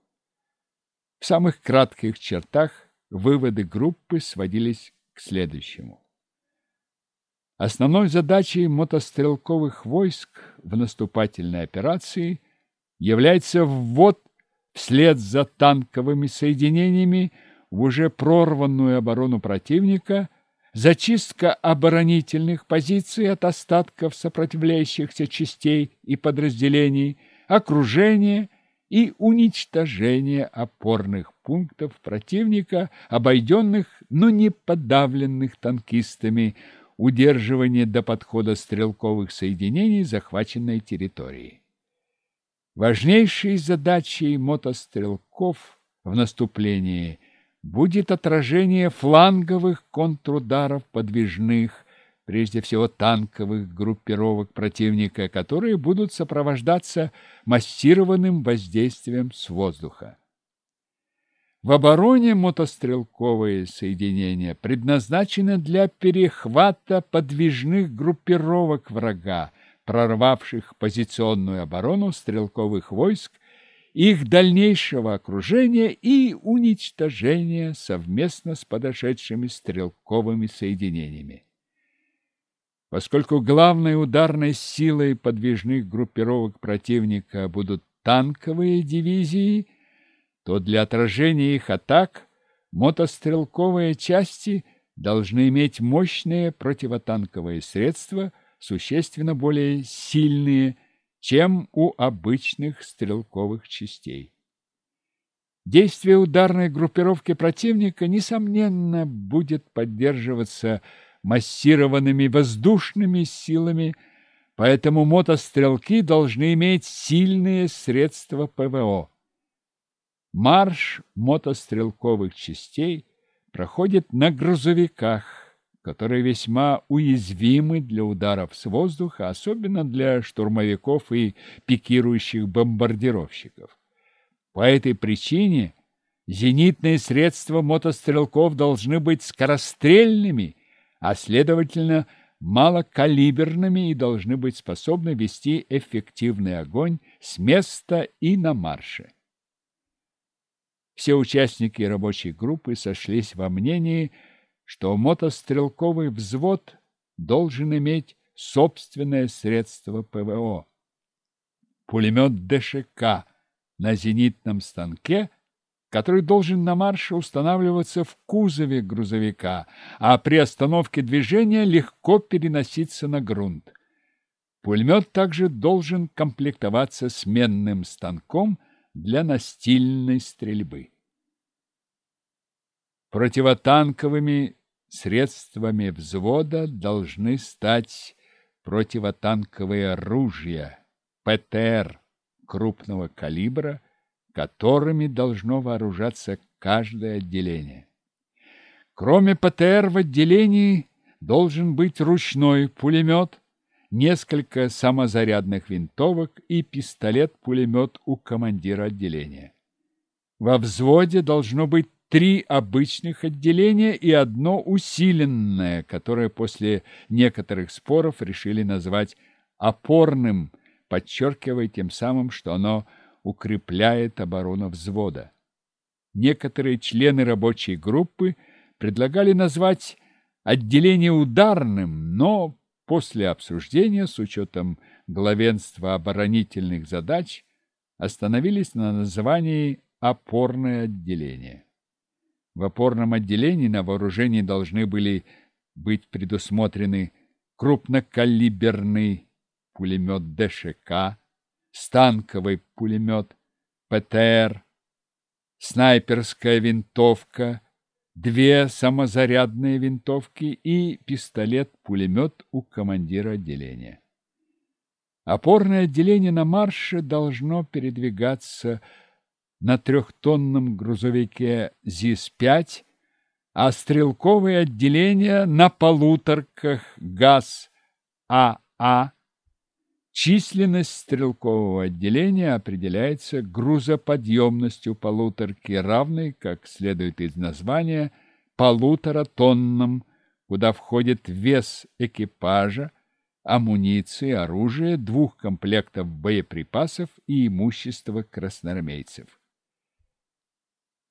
В самых кратких чертах выводы группы сводились к следующему. Основной задачей мотострелковых войск в наступательной операции является ввод вслед за танковыми соединениями в уже прорванную оборону противника, зачистка оборонительных позиций от остатков сопротивляющихся частей и подразделений, окружение и уничтожение опорных пунктов противника, обойденных, но не подавленных танкистами, удерживание до подхода стрелковых соединений захваченной территории. Важнейшей задачей мотострелков в наступлении будет отражение фланговых контрударов подвижных, прежде всего танковых группировок противника, которые будут сопровождаться массированным воздействием с воздуха. В обороне мотострелковые соединения предназначены для перехвата подвижных группировок врага, прорвавших позиционную оборону стрелковых войск, их дальнейшего окружения и уничтожения совместно с подошедшими стрелковыми соединениями. Поскольку главной ударной силой подвижных группировок противника будут танковые дивизии, то для отражения их атак мотострелковые части должны иметь мощные противотанковые средства – существенно более сильные, чем у обычных стрелковых частей. Действие ударной группировки противника, несомненно, будет поддерживаться массированными воздушными силами, поэтому мотострелки должны иметь сильные средства ПВО. Марш мотострелковых частей проходит на грузовиках, которые весьма уязвимы для ударов с воздуха, особенно для штурмовиков и пикирующих бомбардировщиков. По этой причине зенитные средства мотострелков должны быть скорострельными, а, следовательно, малокалиберными и должны быть способны вести эффективный огонь с места и на марше. Все участники рабочей группы сошлись во мнении, что мотострелковый взвод должен иметь собственное средство ПВО. Пулемет ДШК на зенитном станке, который должен на марше устанавливаться в кузове грузовика, а при остановке движения легко переноситься на грунт. Пулемет также должен комплектоваться сменным станком для настильной стрельбы. Противотанковыми средствами взвода должны стать противотанковые ружья ПТР крупного калибра, которыми должно вооружаться каждое отделение. Кроме ПТР в отделении должен быть ручной пулемет, несколько самозарядных винтовок и пистолет-пулемет у командира отделения. Во взводе должно быть три обычных отделения и одно усиленное, которое после некоторых споров решили назвать опорным, подчеркивая тем самым, что оно укрепляет оборону взвода. Некоторые члены рабочей группы предлагали назвать отделение ударным, но после обсуждения с учетом главенства оборонительных задач остановились на названии опорное отделение. В опорном отделении на вооружении должны были быть предусмотрены крупнокалиберный пулемет ДШК, станковый пулемет ПТР, снайперская винтовка, две самозарядные винтовки и пистолет-пулемет у командира отделения. Опорное отделение на марше должно передвигаться на трехтонном грузовике ЗИС-5, а стрелковые отделения на полуторках ГАЗ-АА. А. Численность стрелкового отделения определяется грузоподъемностью полуторки, равной, как следует из названия, полутора тоннам, куда входит вес экипажа, амуниции, оружия, двух комплектов боеприпасов и имущества красноармейцев.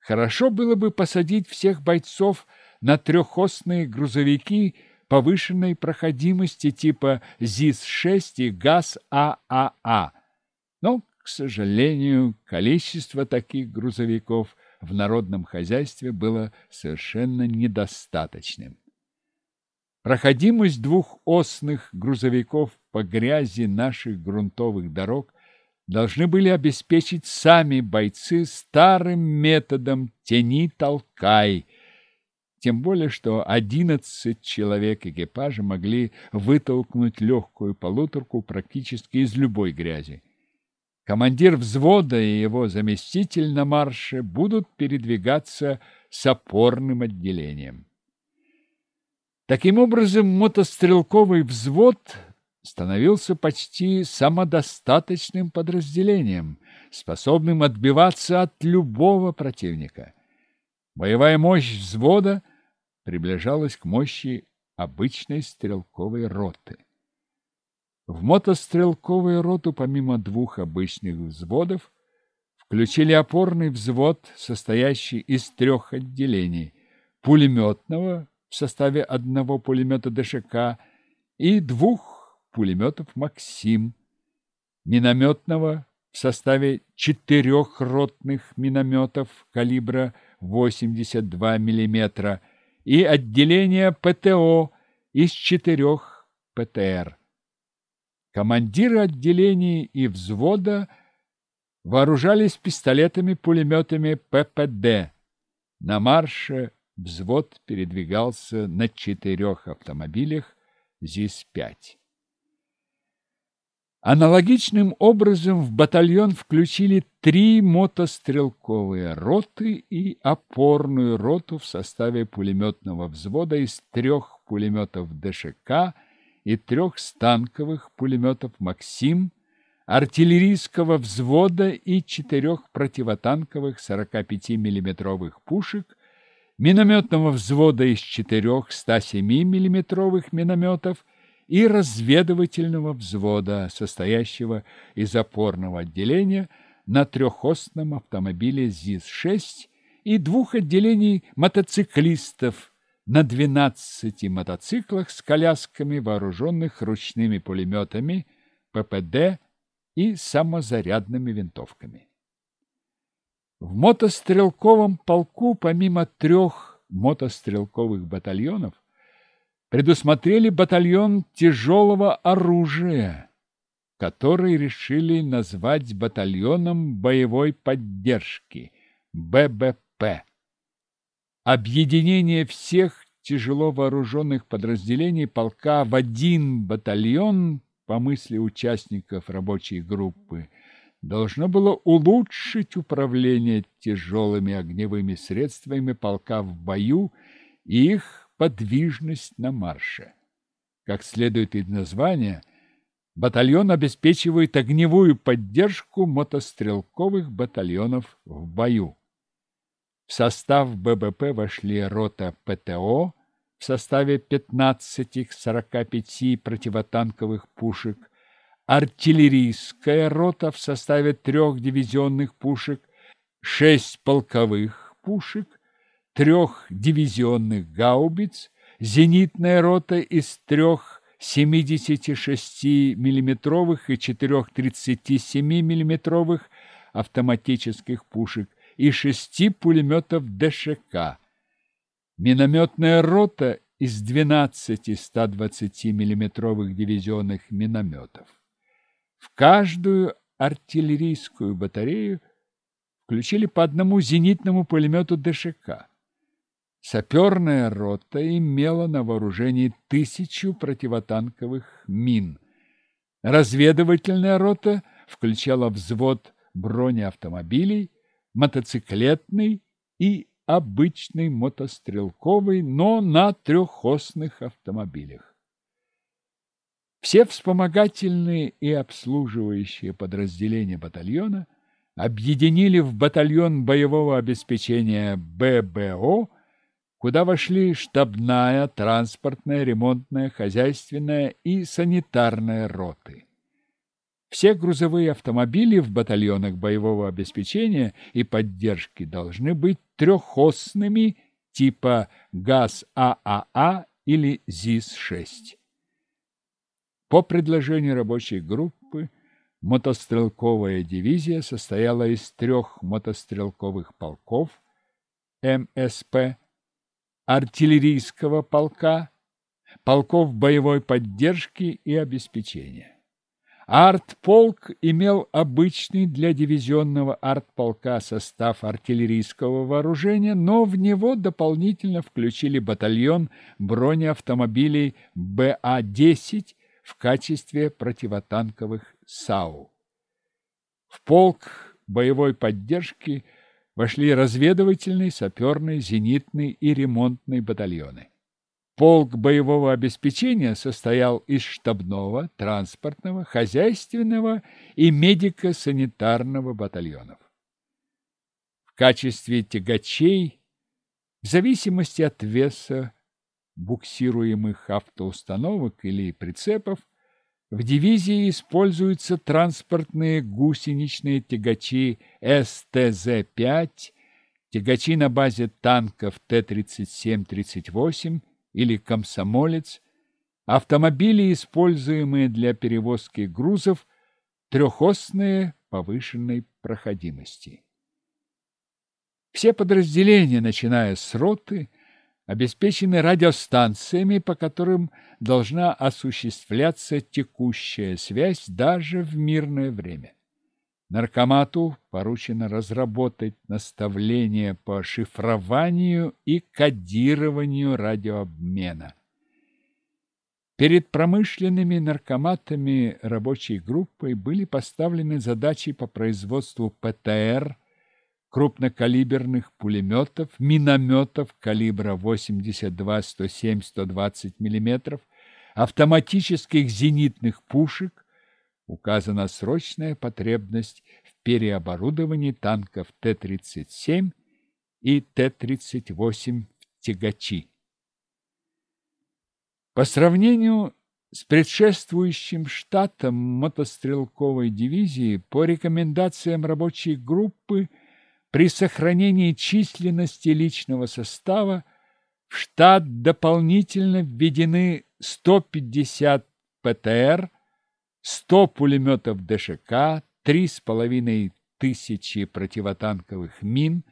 Хорошо было бы посадить всех бойцов на трехосные грузовики повышенной проходимости типа ЗИС-6 и ГАЗ-ААА. Но, к сожалению, количество таких грузовиков в народном хозяйстве было совершенно недостаточным. Проходимость двухосных грузовиков по грязи наших грунтовых дорог должны были обеспечить сами бойцы старым методом «тяни-толкай», тем более, что одиннадцать человек экипажа могли вытолкнуть легкую полуторку практически из любой грязи. Командир взвода и его заместитель на марше будут передвигаться с опорным отделением. Таким образом, мотострелковый взвод становился почти самодостаточным подразделением, способным отбиваться от любого противника. Боевая мощь взвода приближалась к мощи обычной стрелковой роты. В мотострелковую роту помимо двух обычных взводов включили опорный взвод, состоящий из трех отделений – пулеметного в составе одного пулемета ДШК и двух пулеметов «Максим», минометного в составе четырех ротных минометов калибра 82 мм и отделение ПТО из четырех ПТР. Командиры отделений и взвода вооружались пистолетами-пулеметами ППД. На марше взвод передвигался на четырех автомобилях ЗИС-5. Аналогичным образом в батальон включили три мотострелковые роты и опорную роту в составе пулеметного взвода из трех пулеметов ДШК и трех станковых пулеметов «Максим», артиллерийского взвода и четырех противотанковых 45 миллиметровых пушек, минометного взвода из четырех 107 миллиметровых минометов и разведывательного взвода, состоящего из опорного отделения на трехосном автомобиле ЗИС-6 и двух отделений мотоциклистов на 12 мотоциклах с колясками, вооруженных ручными пулеметами, ППД и самозарядными винтовками. В мотострелковом полку помимо трех мотострелковых батальонов предусмотрели батальон тяжелого оружия, который решили назвать батальоном боевой поддержки ББП. Объединение всех тяжело вооруженных подразделений полка в один батальон, по мысли участников рабочей группы, должно было улучшить управление тяжелыми огневыми средствами полка в бою и их подвижность на марше. Как следует из названия, батальон обеспечивает огневую поддержку мотострелковых батальонов в бою. В состав ББП вошли рота ПТО в составе 15-45 противотанковых пушек, артиллерийская рота в составе трех дивизионных пушек, шесть полковых пушек, трех дивизионных гаубиц, зенитная рота из трех 76 миллиметровых и четырех 37 миллиметровых автоматических пушек и шести пулеметов ДШК, минометная рота из 12 120 миллиметровых дивизионных минометов. В каждую артиллерийскую батарею включили по одному зенитному пулемету ДШК. Саперная рота имела на вооружении тысячу противотанковых мин. Разведывательная рота включала взвод бронеавтомобилей, мотоциклетный и обычный мотострелковый, но на трехосных автомобилях. Все вспомогательные и обслуживающие подразделения батальона объединили в батальон боевого обеспечения ББО куда вошли штабная, транспортная, ремонтная, хозяйственная и санитарная роты. Все грузовые автомобили в батальонах боевого обеспечения и поддержки должны быть трехосными типа ГАЗ-ААА или ЗИС-6. По предложению рабочей группы мотострелковая дивизия состояла из трех мотострелковых полков МСП, артиллерийского полка, полков боевой поддержки и обеспечения. Артполк имел обычный для дивизионного артполка состав артиллерийского вооружения, но в него дополнительно включили батальон бронеавтомобилей БА-10 в качестве противотанковых САУ. В полк боевой поддержки вошли разведывательный, саперный, зенитный и ремонтный батальоны. Полк боевого обеспечения состоял из штабного, транспортного, хозяйственного и медико-санитарного батальонов. В качестве тягачей, в зависимости от веса буксируемых автоустановок или прицепов, в дивизии используются транспортные гусеничные тягачи СТЗ-5, тягачи на базе танков Т-37-38 или комсомолец, автомобили, используемые для перевозки грузов, трехосные повышенной проходимости. Все подразделения, начиная с роты, обеспечены радиостанциями, по которым должна осуществляться текущая связь даже в мирное время. Наркомату поручено разработать наставления по шифрованию и кодированию радиообмена. Перед промышленными наркоматами рабочей группой были поставлены задачи по производству ПТР, крупнокалиберных пулеметов, минометов калибра 82, 107, 120 мм, автоматических зенитных пушек, указана срочная потребность в переоборудовании танков Т-37 и Т-38 в тягачи. По сравнению с предшествующим штатом мотострелковой дивизии по рекомендациям рабочей группы при сохранении численности личного состава в штат дополнительно введены 150 ПТР – 100 пулеметов ДШК, 3,5 тысячи противотанковых мин,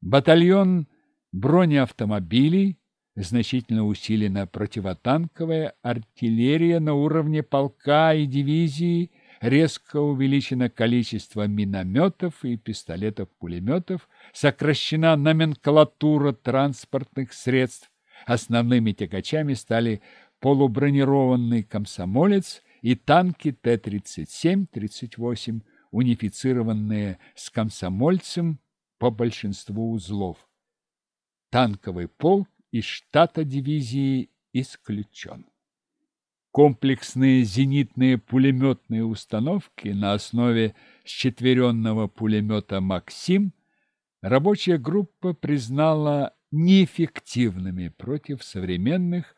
батальон бронеавтомобилей, значительно усилена противотанковая артиллерия на уровне полка и дивизии, резко увеличено количество минометов и пистолетов-пулеметов, сокращена номенклатура транспортных средств. Основными тягачами стали полубронированный комсомолец и танки Т-37-38, унифицированные с комсомольцем по большинству узлов. Танковый полк из штата дивизии исключен. Комплексные зенитные пулеметные установки на основе счетверенного пулемета «Максим» рабочая группа признала неэффективными против современных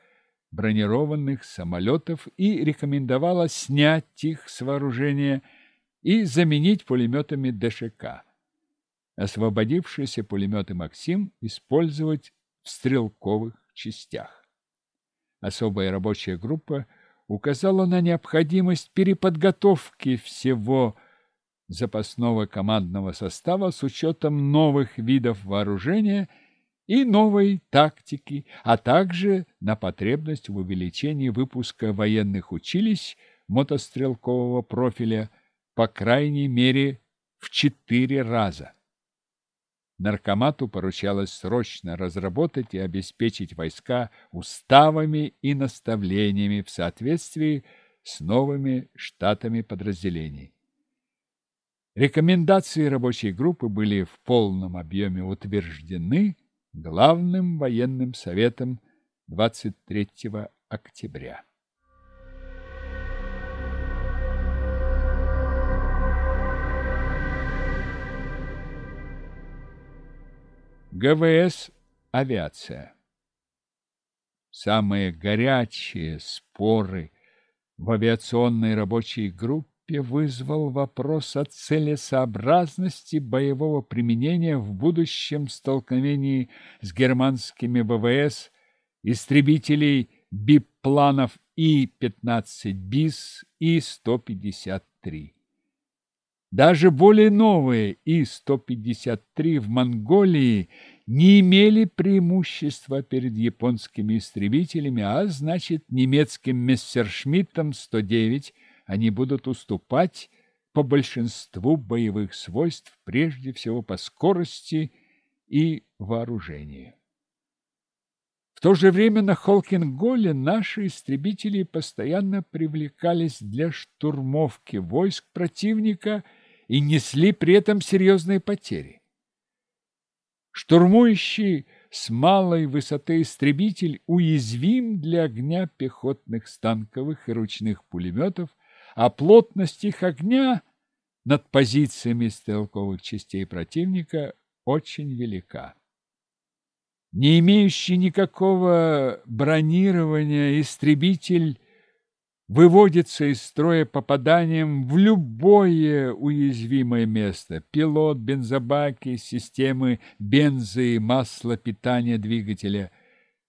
бронированных самолетов и рекомендовала снять их с вооружения и заменить пулеметами ДШК. Освободившиеся пулеметы «Максим» использовать в стрелковых частях. Особая рабочая группа указала на необходимость переподготовки всего запасного командного состава с учетом новых видов вооружения – и новой тактики, а также на потребность в увеличении выпуска военных училищ мотострелкового профиля по крайней мере в четыре раза. Наркомату поручалось срочно разработать и обеспечить войска уставами и наставлениями в соответствии с новыми штатами подразделений. Рекомендации рабочей группы были в полном объеме утверждены Главным военным советом 23 октября. ГВС «Авиация». Самые горячие споры в авиационной рабочей группе вызвал вопрос о целесообразности боевого применения в будущем столкновении с германскими ВВС истребителей бипланов И-15 БИС и 153. Даже более новые И-153 в Монголии не имели преимущества перед японскими истребителями, а значит, немецким Мессершмиттам 109 они будут уступать по большинству боевых свойств, прежде всего по скорости и вооружению. В то же время на Холкинголе наши истребители постоянно привлекались для штурмовки войск противника и несли при этом серьезные потери. Штурмующий с малой высоты истребитель уязвим для огня пехотных станковых и ручных пулеметов, а плотность их огня над позициями стрелковых частей противника очень велика. Не имеющий никакого бронирования истребитель выводится из строя попаданием в любое уязвимое место. Пилот, бензобаки, системы бензы и масла питания двигателя.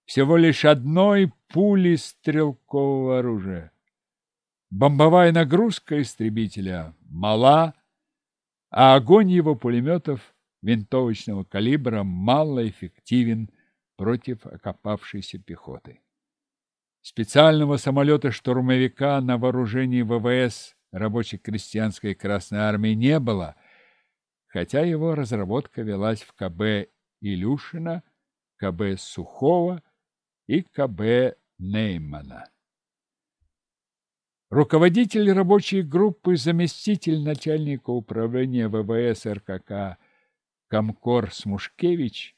Всего лишь одной пули стрелкового оружия. Бомбовая нагрузка истребителя мала, а огонь его пулеметов винтовочного калибра малоэффективен против окопавшейся пехоты. Специального самолета-штурмовика на вооружении ВВС рабоче-крестьянской Красной Армии не было, хотя его разработка велась в КБ Илюшина, КБ Сухого и КБ Неймана. Руководитель рабочей группы, заместитель начальника управления ВВС РКК Комкор Смушкевич,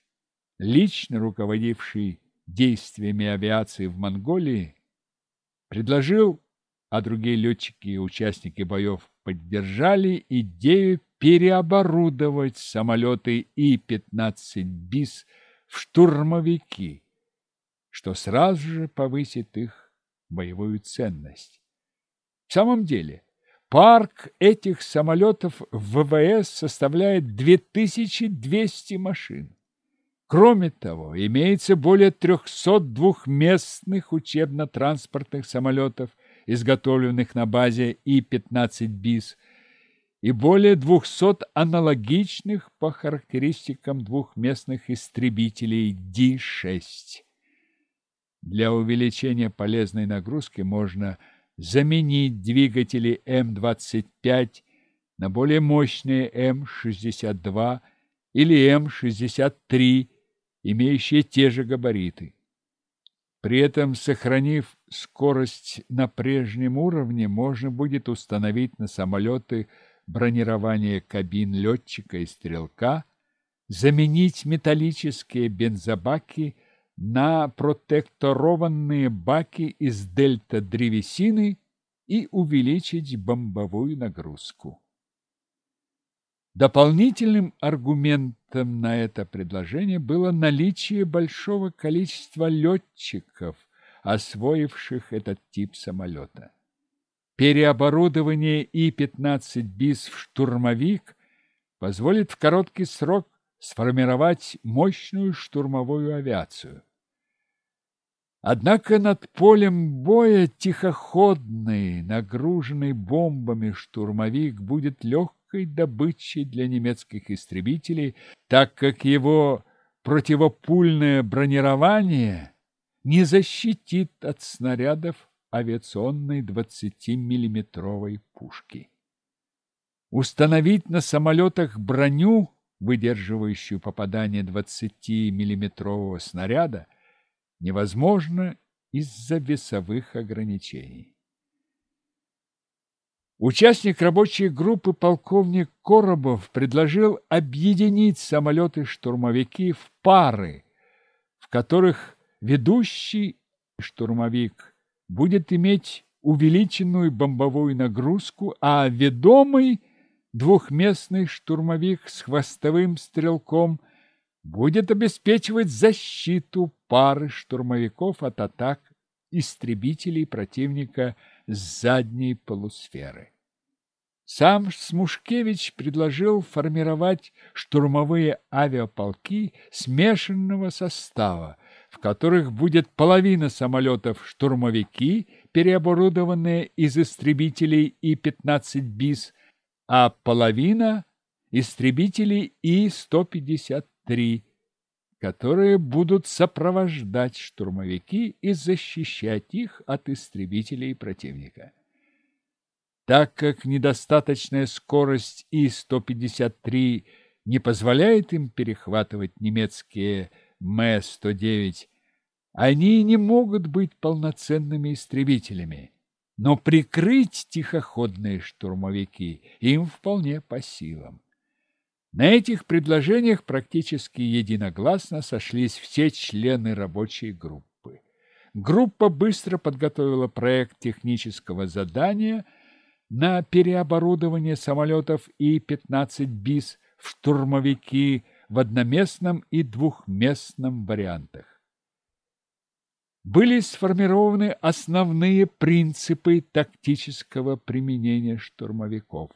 лично руководивший действиями авиации в Монголии, предложил, а другие летчики и участники боев поддержали идею переоборудовать самолеты И-15 БИС в штурмовики, что сразу же повысит их боевую ценность. В самом деле, парк этих самолетов в ВВС составляет 2200 машин. Кроме того, имеется более 300 двухместных учебно-транспортных самолетов, изготовленных на базе И-15 БИС, и более 200 аналогичных по характеристикам двухместных истребителей Ди-6. Для увеличения полезной нагрузки можно заменить двигатели М-25 на более мощные М-62 или М-63 имеющие те же габариты. При этом, сохранив скорость на прежнем уровне, можно будет установить на самолеты бронирование кабин летчика и стрелка, заменить металлические бензобаки на протекторованные баки из дельта-древесины и увеличить бомбовую нагрузку. Дополнительным аргументом на это предложение было наличие большого количества летчиков, освоивших этот тип самолета. Переоборудование И-15 БИС в штурмовик позволит в короткий срок сформировать мощную штурмовую авиацию. Однако над полем боя тихоходный, нагруженный бомбами штурмовик будет легкий легкой добычей для немецких истребителей, так как его противопульное бронирование не защитит от снарядов авиационной 20-миллиметровой пушки. Установить на самолетах броню, выдерживающую попадание 20-миллиметрового снаряда, невозможно из-за весовых ограничений. Участник рабочей группы полковник Коробов предложил объединить самолеты-штурмовики в пары, в которых ведущий штурмовик будет иметь увеличенную бомбовую нагрузку, а ведомый двухместный штурмовик с хвостовым стрелком будет обеспечивать защиту пары штурмовиков от атак истребителей противника с задней полусферы. Сам Смушкевич предложил формировать штурмовые авиаполки смешанного состава, в которых будет половина самолетов штурмовики, переоборудованные из истребителей И-15 БИС, а половина – истребителей И-153, которые будут сопровождать штурмовики и защищать их от истребителей противника. Так как недостаточная скорость И-153 не позволяет им перехватывать немецкие М-109, они не могут быть полноценными истребителями, но прикрыть тихоходные штурмовики им вполне по силам. На этих предложениях практически единогласно сошлись все члены рабочей группы. Группа быстро подготовила проект технического задания на переоборудование самолетов И-15 БИС в штурмовики в одноместном и двухместном вариантах. Были сформированы основные принципы тактического применения штурмовиков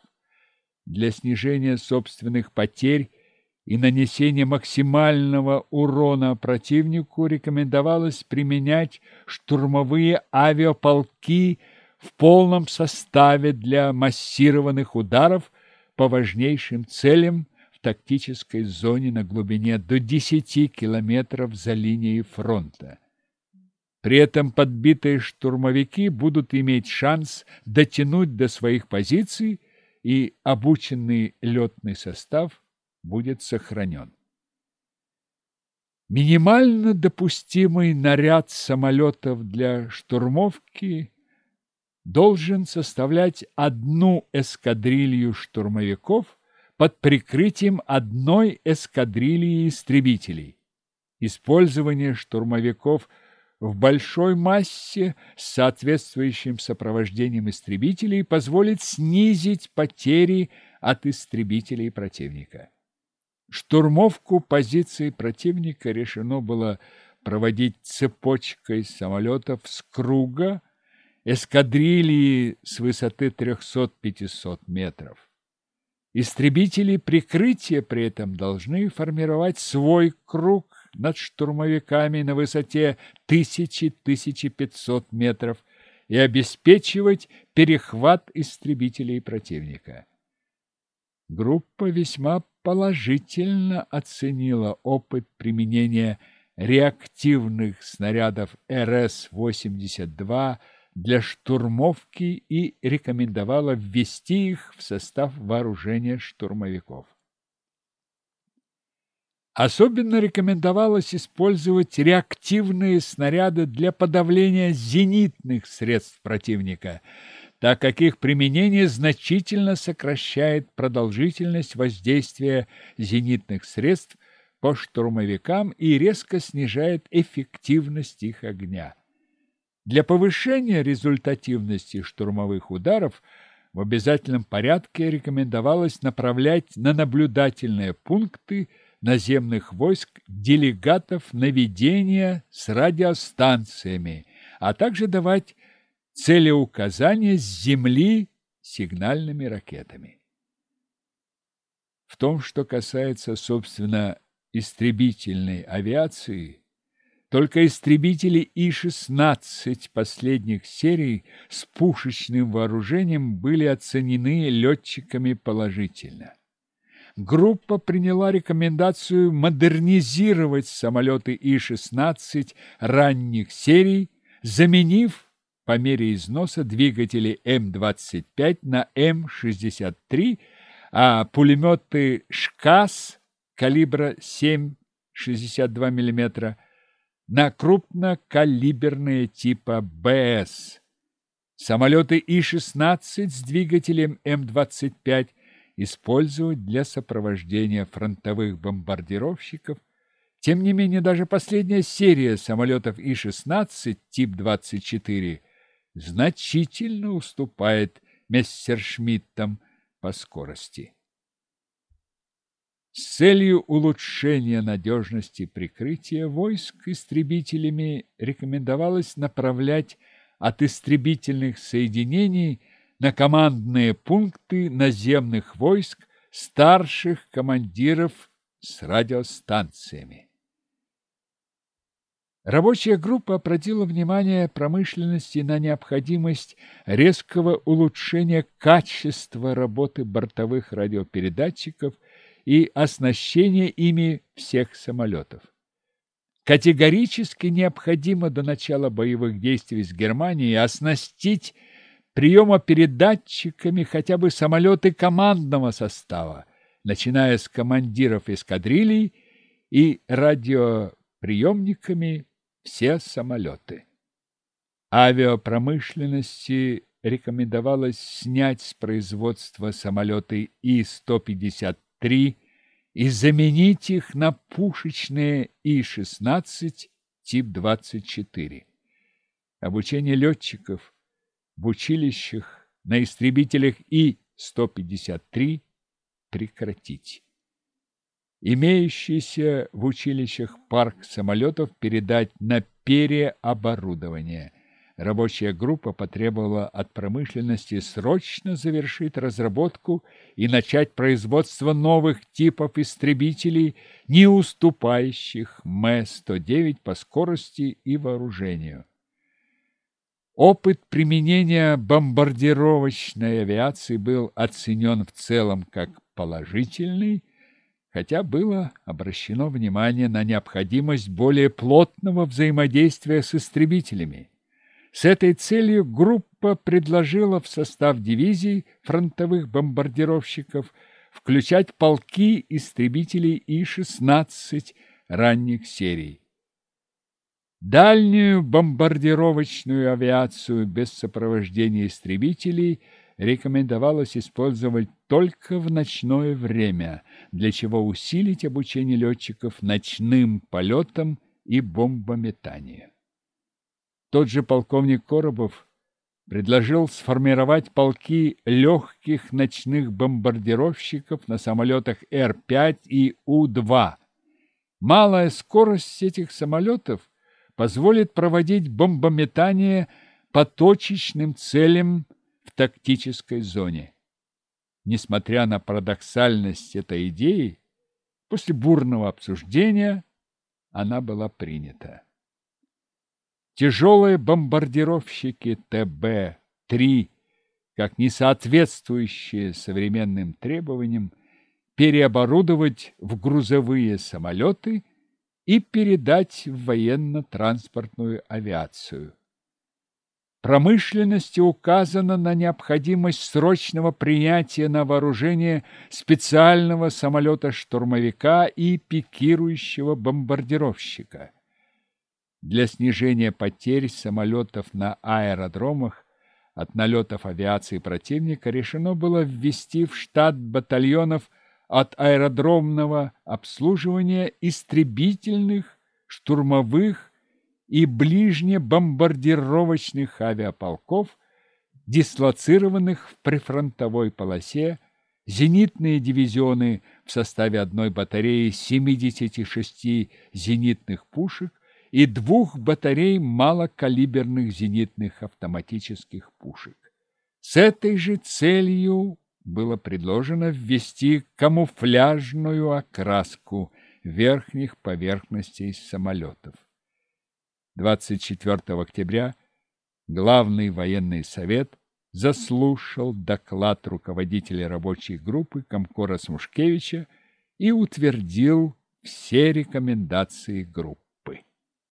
для снижения собственных потерь и нанесения максимального урона противнику рекомендовалось применять штурмовые авиаполки в полном составе для массированных ударов по важнейшим целям в тактической зоне на глубине до 10 километров за линией фронта. При этом подбитые штурмовики будут иметь шанс дотянуть до своих позиций и обученный летный состав будет сохранен. Минимально допустимый наряд самолетов для штурмовки должен составлять одну эскадрилью штурмовиков под прикрытием одной эскадрильи истребителей. Использование штурмовиков – в большой массе с соответствующим сопровождением истребителей позволит снизить потери от истребителей противника. Штурмовку позиций противника решено было проводить цепочкой самолетов с круга, эскадрильи с высоты 300-500 метров. Истребители прикрытия при этом должны формировать свой круг над штурмовиками на высоте 1000-1500 метров и обеспечивать перехват истребителей противника. Группа весьма положительно оценила опыт применения реактивных снарядов РС-82 для штурмовки и рекомендовала ввести их в состав вооружения штурмовиков. Особенно рекомендовалось использовать реактивные снаряды для подавления зенитных средств противника, так как их применение значительно сокращает продолжительность воздействия зенитных средств по штурмовикам и резко снижает эффективность их огня. Для повышения результативности штурмовых ударов в обязательном порядке рекомендовалось направлять на наблюдательные пункты – наземных войск делегатов наведения с радиостанциями, а также давать целеуказания с земли сигнальными ракетами. В том, что касается, собственно, истребительной авиации, только истребители И-16 последних серий с пушечным вооружением были оценены летчиками положительно группа приняла рекомендацию модернизировать самолеты И-16 ранних серий, заменив по мере износа двигатели М-25 на М-63, а пулеметы ШКАС калибра 7,62 мм на крупнокалиберные типа БС. Самолеты И-16 с двигателем М-25 использовать для сопровождения фронтовых бомбардировщиков. Тем не менее, даже последняя серия самолетов И-16 тип-24 значительно уступает Мессершмиттам по скорости. С целью улучшения надежности прикрытия войск истребителями рекомендовалось направлять от истребительных соединений на командные пункты наземных войск старших командиров с радиостанциями. Рабочая группа обратила внимание промышленности на необходимость резкого улучшения качества работы бортовых радиопередатчиков и оснащения ими всех самолетов. Категорически необходимо до начала боевых действий с Германией оснастить приемопередатчиками хотя бы самолеты командного состава, начиная с командиров эскадрилий и радиоприемниками все самолеты. Авиапромышленности рекомендовалось снять с производства самолеты И-153 и заменить их на пушечные И-16 тип 24. Обучение летчиков в училищах на истребителях И-153 прекратить имеющийся в училищах парк самолетов передать на переоборудование. Рабочая группа потребовала от промышленности срочно завершить разработку и начать производство новых типов истребителей, не уступающих М-109 по скорости и вооружению. Опыт применения бомбардировочной авиации был оценен в целом как положительный, хотя было обращено внимание на необходимость более плотного взаимодействия с истребителями. С этой целью группа предложила в состав дивизий фронтовых бомбардировщиков включать полки истребителей И-16 ранних серий. Дальнюю бомбардировочную авиацию без сопровождения истребителей – рекомендовалось использовать только в ночное время, для чего усилить обучение летчиков ночным полетам и бомбометанию. Тот же полковник Коробов предложил сформировать полки легких ночных бомбардировщиков на самолетах Р-5 и У-2. Малая скорость этих самолетов позволит проводить бомбометание по точечным целям тактической зоне. Несмотря на парадоксальность этой идеи, после бурного обсуждения она была принята. Тяжелые бомбардировщики ТБ-3, как не соответствующие современным требованиям, переоборудовать в грузовые самолеты и передать в военно-транспортную авиацию промышленности указано на необходимость срочного принятия на вооружение специального самолета-штурмовика и пикирующего бомбардировщика. Для снижения потерь самолетов на аэродромах от налетов авиации противника решено было ввести в штат батальонов от аэродромного обслуживания истребительных, штурмовых и ближнебомбардировочных авиаполков, дислоцированных в прифронтовой полосе, зенитные дивизионы в составе одной батареи 76 зенитных пушек и двух батарей малокалиберных зенитных автоматических пушек. С этой же целью было предложено ввести камуфляжную окраску верхних поверхностей самолетов. 24 октября Главный военный совет заслушал доклад руководителя рабочей группы Комкора Смушкевича и утвердил все рекомендации группы.